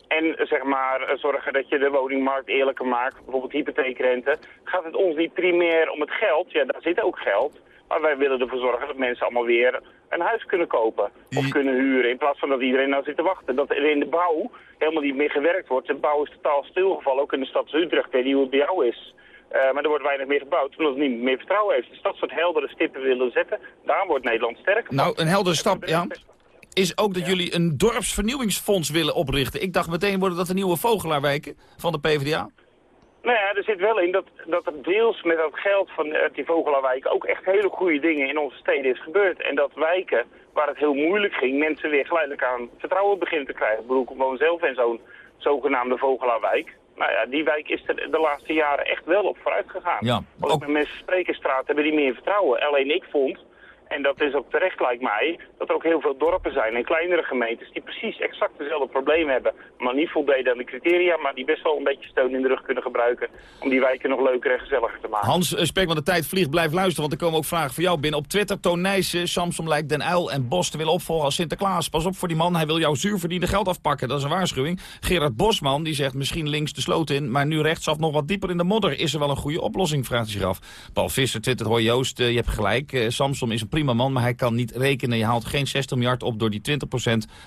En zeg maar zorgen dat je de woningmarkt eerlijker maakt, bijvoorbeeld hypotheekrente. Gaat het ons niet primair om het geld? Ja, daar zit ook geld. Maar wij willen ervoor zorgen dat mensen allemaal weer een huis kunnen kopen of kunnen huren. In plaats van dat iedereen nou zit te wachten. Dat er in de bouw helemaal niet meer gewerkt wordt. De bouw is totaal stilgevallen, ook in de stad Utrecht. Ik weet niet hoe het bij jou is. Eh, maar er wordt weinig meer gebouwd, omdat het niet meer vertrouwen heeft. Dus dat soort heldere stippen willen zetten, daar wordt Nederland sterk.
Nou, een heldere stap, ja, is ook dat jullie een dorpsvernieuwingsfonds willen oprichten. Ik dacht meteen, worden dat de nieuwe Vogelaarwijken van de PvdA?
Nou ja, er zit wel in dat, dat er deels met dat geld van eh, die Vogelaarwijken ook echt hele goede dingen in onze steden is gebeurd. En dat wijken, waar het heel moeilijk ging, mensen weer geleidelijk aan vertrouwen beginnen te krijgen. Ik bedoel, ik woon zelf in zo'n zogenaamde Vogelaarwijk. Nou ja, die wijk is er de laatste jaren echt wel op vooruit gegaan.
Ja,
Ook met mensen sprekenstraat hebben die meer vertrouwen. Alleen ik vond, en dat is ook terecht lijkt mij, dat er ook heel veel dorpen zijn en kleinere gemeentes die precies exact dezelfde problemen hebben. Maar niet voldeden aan de criteria, maar die best wel een beetje steun in de rug kunnen gebruiken om die wijken nog leuker en gezelliger te maken.
Hans, eh, spreek, want de tijd vliegt, blijf luisteren, want er komen ook vragen voor jou binnen. Op Twitter, Toon Nijssen, Samsom lijkt Den Uil en Bos te willen opvolgen als Sinterklaas. Pas op voor die man, hij wil jouw zuurverdiende geld afpakken, dat is een waarschuwing. Gerard Bosman, die zegt misschien links de sloot in, maar nu rechtsaf nog wat dieper in de modder. Is er wel een goede oplossing, vraagt hij zich af. Paul Visser twittert, hoor Joost, eh, je hebt gelijk. Eh, Samsom is een prima man, maar hij kan niet rekenen. Je haalt geen 60 miljard op door die 20%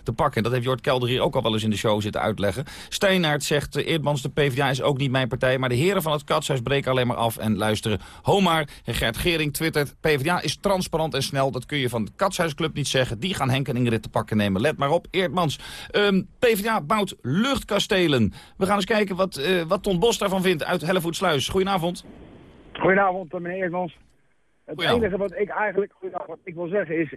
te pakken. Dat heeft Jort Kelder hier ook al wel eens in de show zitten uitleggen. Steinaert zegt, eh, Eerdmans, de PvdA is ook niet mijn partij, maar de heren van het katshuis breken alleen maar af en luisteren. Homaar en Gert Gering twittert, PvdA is transparant en snel. Dat kun je van de katshuisclub niet zeggen. Die gaan Henk en Ingrid te pakken nemen. Let maar op, Eerdmans. Ehm, PvdA bouwt luchtkastelen. We gaan eens kijken wat, eh, wat Ton Bos daarvan vindt uit Hellevoetsluis. Goedenavond.
Goedenavond, meneer Eerdmans. Het
Goedenavond.
enige wat ik eigenlijk wat ik wil zeggen is,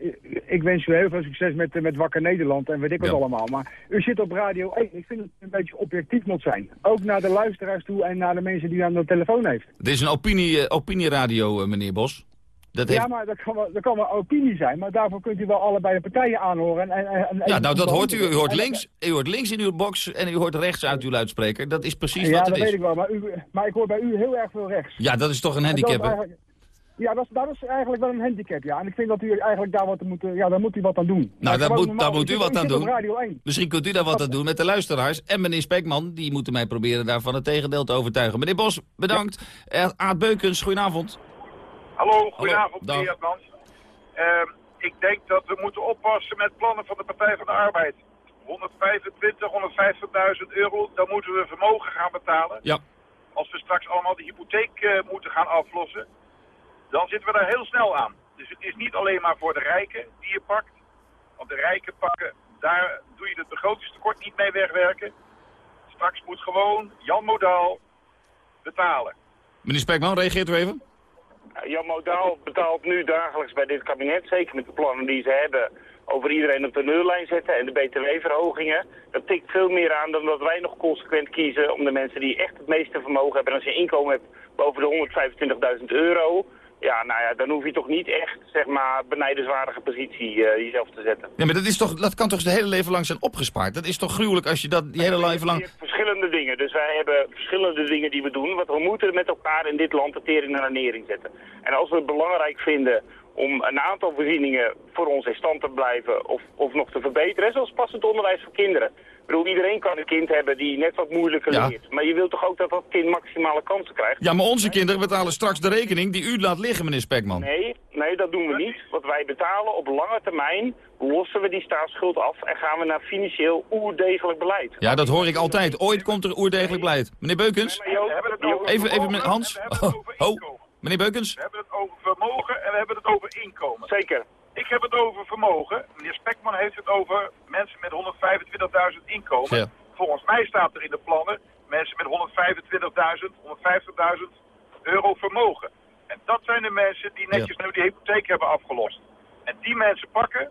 ik- wens u heel veel succes met, met Wakker Nederland en weet ik wat
Ja.
allemaal. Maar u zit op Radio 1. Ik vind dat u een beetje objectief moet zijn. Ook naar de luisteraars toe en naar de mensen die u aan de telefoon heeft.
Dit is een opinie, eh, opinieradio, eh, meneer Bos. Dat heeft...
Ja, maar dat kan, wel, dat kan wel opinie zijn, maar daarvoor kunt u wel allebei de partijen aanhoren. En, en, en,
Ja, nou dat hoort u. U hoort links, u hoort links in uw box en u hoort rechts uit uw luidspreker. Dat is precies
Ja,
wat
dat
het
weet
is.
ik wel, maar, u, maar ik hoor bij u heel erg veel rechts.
Ja, dat is toch een
dat
handicap,
Ja, dat is, dat is eigenlijk wel een handicap, ja. En ik vind dat u eigenlijk daar wat moet, ja, daar moet u wat aan doen.
Nou, daar moet,
normaal,
daar moet u wat aan doen.
Radio 1.
Misschien kunt u daar wat aan doen met de luisteraars. En meneer Spekman, die moeten mij proberen daarvan het tegendeel te overtuigen. Meneer Bos, bedankt. Eh, Aad Beukens, goedenavond.
Hallo, goedenavond
dag.
meneer. Ehm, ik denk dat we moeten oppassen met plannen van de Partij van de Arbeid. 125, 150.000 euro, dan moeten we vermogen gaan betalen.
Ja.
Als we straks allemaal de hypotheek eh, moeten gaan aflossen, dan zitten we daar heel snel aan. Dus het is niet alleen maar voor de rijken die je pakt. Want de rijken pakken, daar doe je het begrotingstekort niet mee wegwerken. Straks moet gewoon Jan Modaal betalen.
Meneer Spekman, reageert u even?
Jan Modaal betaalt nu dagelijks bij dit kabinet, zeker met de plannen die ze hebben, over iedereen op de neurlijn zetten en de btw-verhogingen. Dat tikt veel meer aan dan dat wij nog consequent kiezen om de mensen die echt het meeste vermogen hebben. En als je inkomen hebt boven de 125.000 euro, ja, nou ja, dan hoef je toch niet echt, zeg maar, benijdenswaardige positie eh, jezelf te zetten.
Ja, maar dat, is toch, dat kan toch zijn hele leven lang zijn opgespaard? Dat is toch gruwelijk als je dat die hele leven lang...
Je hebt verschillende dingen. Dus wij hebben verschillende dingen die we doen. Want we moeten met elkaar in dit land de tering naar de nering zetten. En als we het belangrijk vinden om een aantal voorzieningen voor ons in stand te blijven of, of nog te verbeteren, zoals passend onderwijs voor kinderen. Ik bedoel, iedereen kan een kind hebben die net wat moeilijker
Ja.
leert. Maar je wilt toch ook dat dat kind maximale kansen krijgt?
Ja, maar onze kinderen betalen straks de rekening die u laat liggen, meneer Spekman.
Nee, nee, dat doen we niet. Wat wij betalen op lange termijn, lossen we die staatsschuld af en gaan we naar financieel oerdegelijk beleid.
Ja, dat hoor ik altijd. Ooit komt er oerdegelijk beleid. Meneer Beukens? Even, even met Hans. Oh, oh, meneer Beukens?
We hebben het over vermogen en we hebben het over inkomen.
Zeker.
Ik heb het over vermogen. Meneer Spekman heeft het over mensen met 125.000 inkomen.
Ja.
Volgens mij staat er in de plannen mensen met 125.000, 150.000 euro vermogen. En dat zijn de mensen die netjes nu die hypotheek hebben afgelost. En die mensen pakken,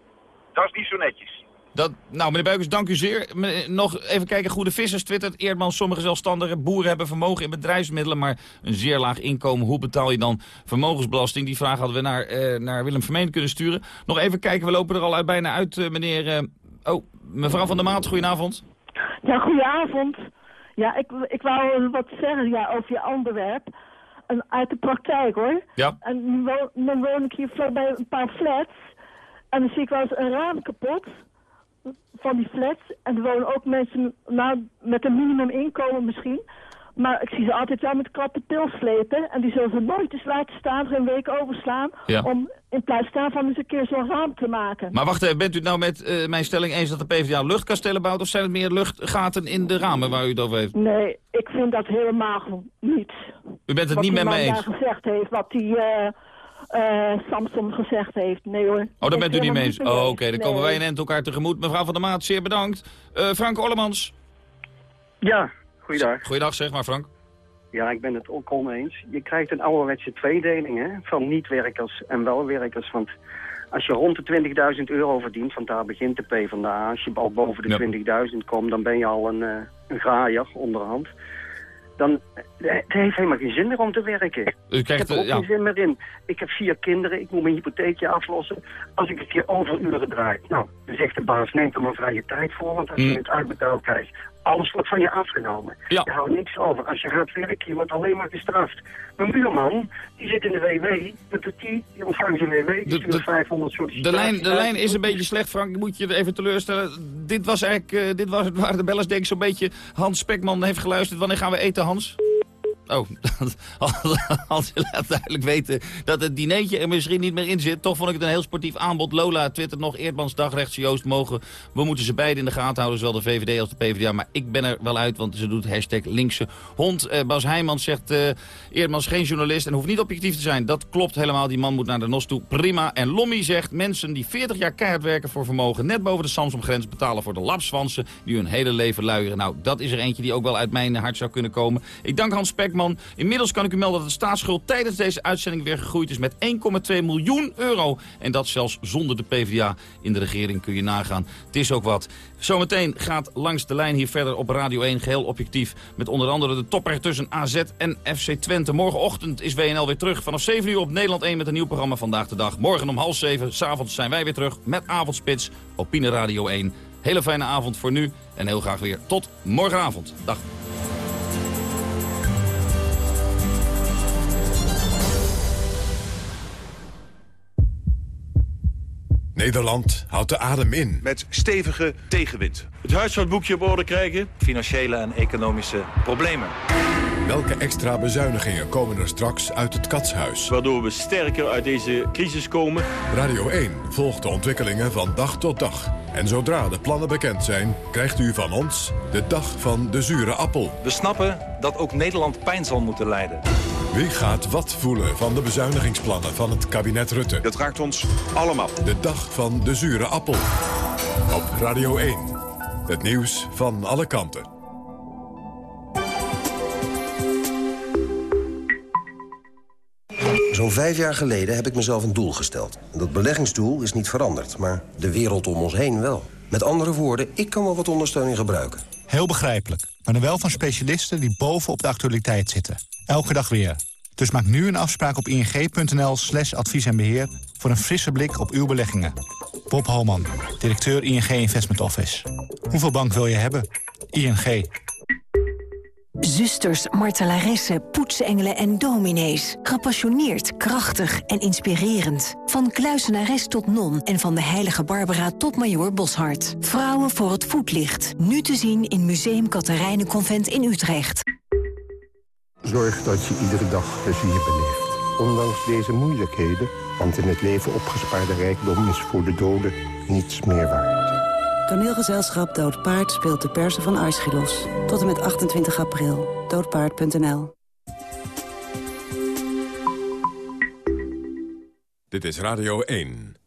dat is niet zo netjes.
Dat, nou, meneer Beukens, dank u zeer. Nog even kijken, Goede Vissers twittert. Eerdmans, sommige zelfstandige boeren hebben vermogen in bedrijfsmiddelen... maar een zeer laag inkomen. Hoe betaal je dan vermogensbelasting? Die vraag hadden we naar, eh, naar Willem Vermeen kunnen sturen. Nog even kijken, we lopen er al uit bijna uit, eh, meneer... eh, oh, mevrouw van der Maat, goedenavond.
Ja, goedenavond. Ja, ik, ik wou wat zeggen ja, over je onderwerp. En uit de praktijk hoor.
Ja.
En nu woon, nu woon ik hier vlakbij een paar flats. En dan zie ik wel eens een raam kapot van die flats. En er wonen ook mensen nou, met een minimuminkomen misschien. Maar ik zie ze altijd wel met krappe pil slepen. En die zullen ze nooit eens laten staan, er een week overslaan.
Ja.
Om in plaats daarvan eens een keer zo'n raam te maken.
Maar wacht even, bent u het nou met eh, mijn stelling eens dat de PvdA luchtkastelen bouwt... of zijn het meer luchtgaten in de ramen waar u het over heeft?
Nee, ik vind dat helemaal niet.
U bent het
wat
niet
die
met mij eens?
daar gezegd heeft, wat die eh eh, Samson gezegd heeft. Nee hoor.
Oh, daar bent u niet mee eens? Oh, oké, dan komen wij in end elkaar tegemoet. Mevrouw van der Maat, zeer bedankt. Eh, Frank Orlemans.
Ja, goeiedag.
Goeiedag, zeg maar Frank.
Ja, ik ben het ook oneens. Je krijgt een ouderwetse tweedeling hè, van niet-werkers en welwerkers. Want als je rond de 20.000 euro verdient, want daar begint de PvdA. Als je al boven de 20.000 komt, dan ben je al een, eh, een graaier onderhand. Dan het heeft helemaal geen zin meer om te werken.
U krijgt,
ik heb er ook
ja.
geen zin meer in. Ik heb vier kinderen, ik moet mijn hypotheekje aflossen. Als ik een keer overuren draai, nou, dan zegt de baas, neem er maar vrije tijd voor. Want als je
Mm.
het uitbetaald krijgt, alles wordt van je afgenomen. Je houdt niks over. Als je gaat werken, je wordt alleen maar gestraft. Mijn buurman, die zit in de WW, wat doet die? Die ontvangt zijn WW, die stuurt 500 soorten
De lijn, de lijn is een beetje slecht, Frank. Moet je even teleurstellen. Dit was eigenlijk, eh, dit was, waren de bellers denk ik zo'n beetje... Hans Spekman heeft geluisterd. Wanneer gaan we eten, Hans? Oh, als je laat duidelijk weten dat het dinertje er misschien niet meer in zit. Toch vond ik het een heel sportief aanbod. Lola twittert nog, Eerdmans dagrechts Joost mogen. We moeten ze beide in de gaten houden, zowel de VVD als de PvdA. Maar ik ben er wel uit, want ze doet hashtag linkse hond. Eh, Bas Heijmans zegt, eh Eerdmans geen journalist en hoeft niet objectief te zijn. Dat klopt helemaal, die man moet naar de NOS toe. Prima. En Lommy zegt, mensen die 40 jaar keihard werken voor vermogen... net boven de Samsung-grens betalen voor de lapswansen... die hun hele leven luieren. Nou, dat is er eentje die ook wel uit mijn hart zou kunnen komen. Ik dank Hans Inmiddels kan ik u melden dat de staatsschuld tijdens deze uitzending weer gegroeid is met 1,2 miljoen euro. En dat zelfs zonder de PvdA in de regering kun je nagaan. Het is ook wat. Zometeen gaat langs de lijn hier verder op Radio 1 geheel objectief. Met onder andere de topper tussen AZ en FC Twente. Morgenochtend is WNL weer terug. Vanaf 7 uur op Nederland 1 met een nieuw programma Vandaag de Dag. Morgen om half 7, s'avonds zijn wij weer terug met Avondspits op Pine Radio 1. Hele fijne avond voor nu en heel graag weer tot morgenavond. Dag.
Nederland houdt de adem in.
Met stevige tegenwind.
Het huishoudboekje op orde krijgen. Financiële en economische problemen.
Welke extra bezuinigingen komen er straks uit het katshuis?
Waardoor we sterker uit deze crisis komen.
Radio 1 volgt de ontwikkelingen van dag tot dag. En zodra de plannen bekend zijn, krijgt u van ons de dag van de zure appel.
We snappen dat ook Nederland pijn zal moeten lijden.
Wie gaat wat voelen van de bezuinigingsplannen van het kabinet Rutte?
Dat raakt ons allemaal.
De dag van de zure appel. Op Radio 1. Het nieuws van alle kanten.
Zo'n vijf jaar geleden heb ik mezelf een doel gesteld. Dat beleggingsdoel is niet veranderd, maar de wereld om ons heen wel. Met andere woorden, ik kan wel wat ondersteuning gebruiken.
Heel begrijpelijk, maar dan wel van specialisten die bovenop de actualiteit zitten. Elke dag weer. Dus maak nu een afspraak op ing.nl slash advies en beheer... voor een frisse blik op uw beleggingen. Bob Holman, directeur ING Investment Office. Hoeveel bank wil je hebben? ING.
Zusters, martelaressen, poetsengelen en dominees. Gepassioneerd, krachtig en inspirerend. Van kluisenares tot non en van de heilige Barbara tot majoor Boshart. Vrouwen voor het voetlicht. Nu te zien in Museum Katerijnenconvent in Utrecht.
Zorg dat je iedere dag plezier beleeft. Ondanks deze moeilijkheden, want in het leven opgespaarde rijkdom is voor de doden niets meer waard.
Toneelgezelschap Dood Paard speelt de persen van Aeschylos. Tot en met 28 april. Doodpaard.nl
Dit is Radio 1.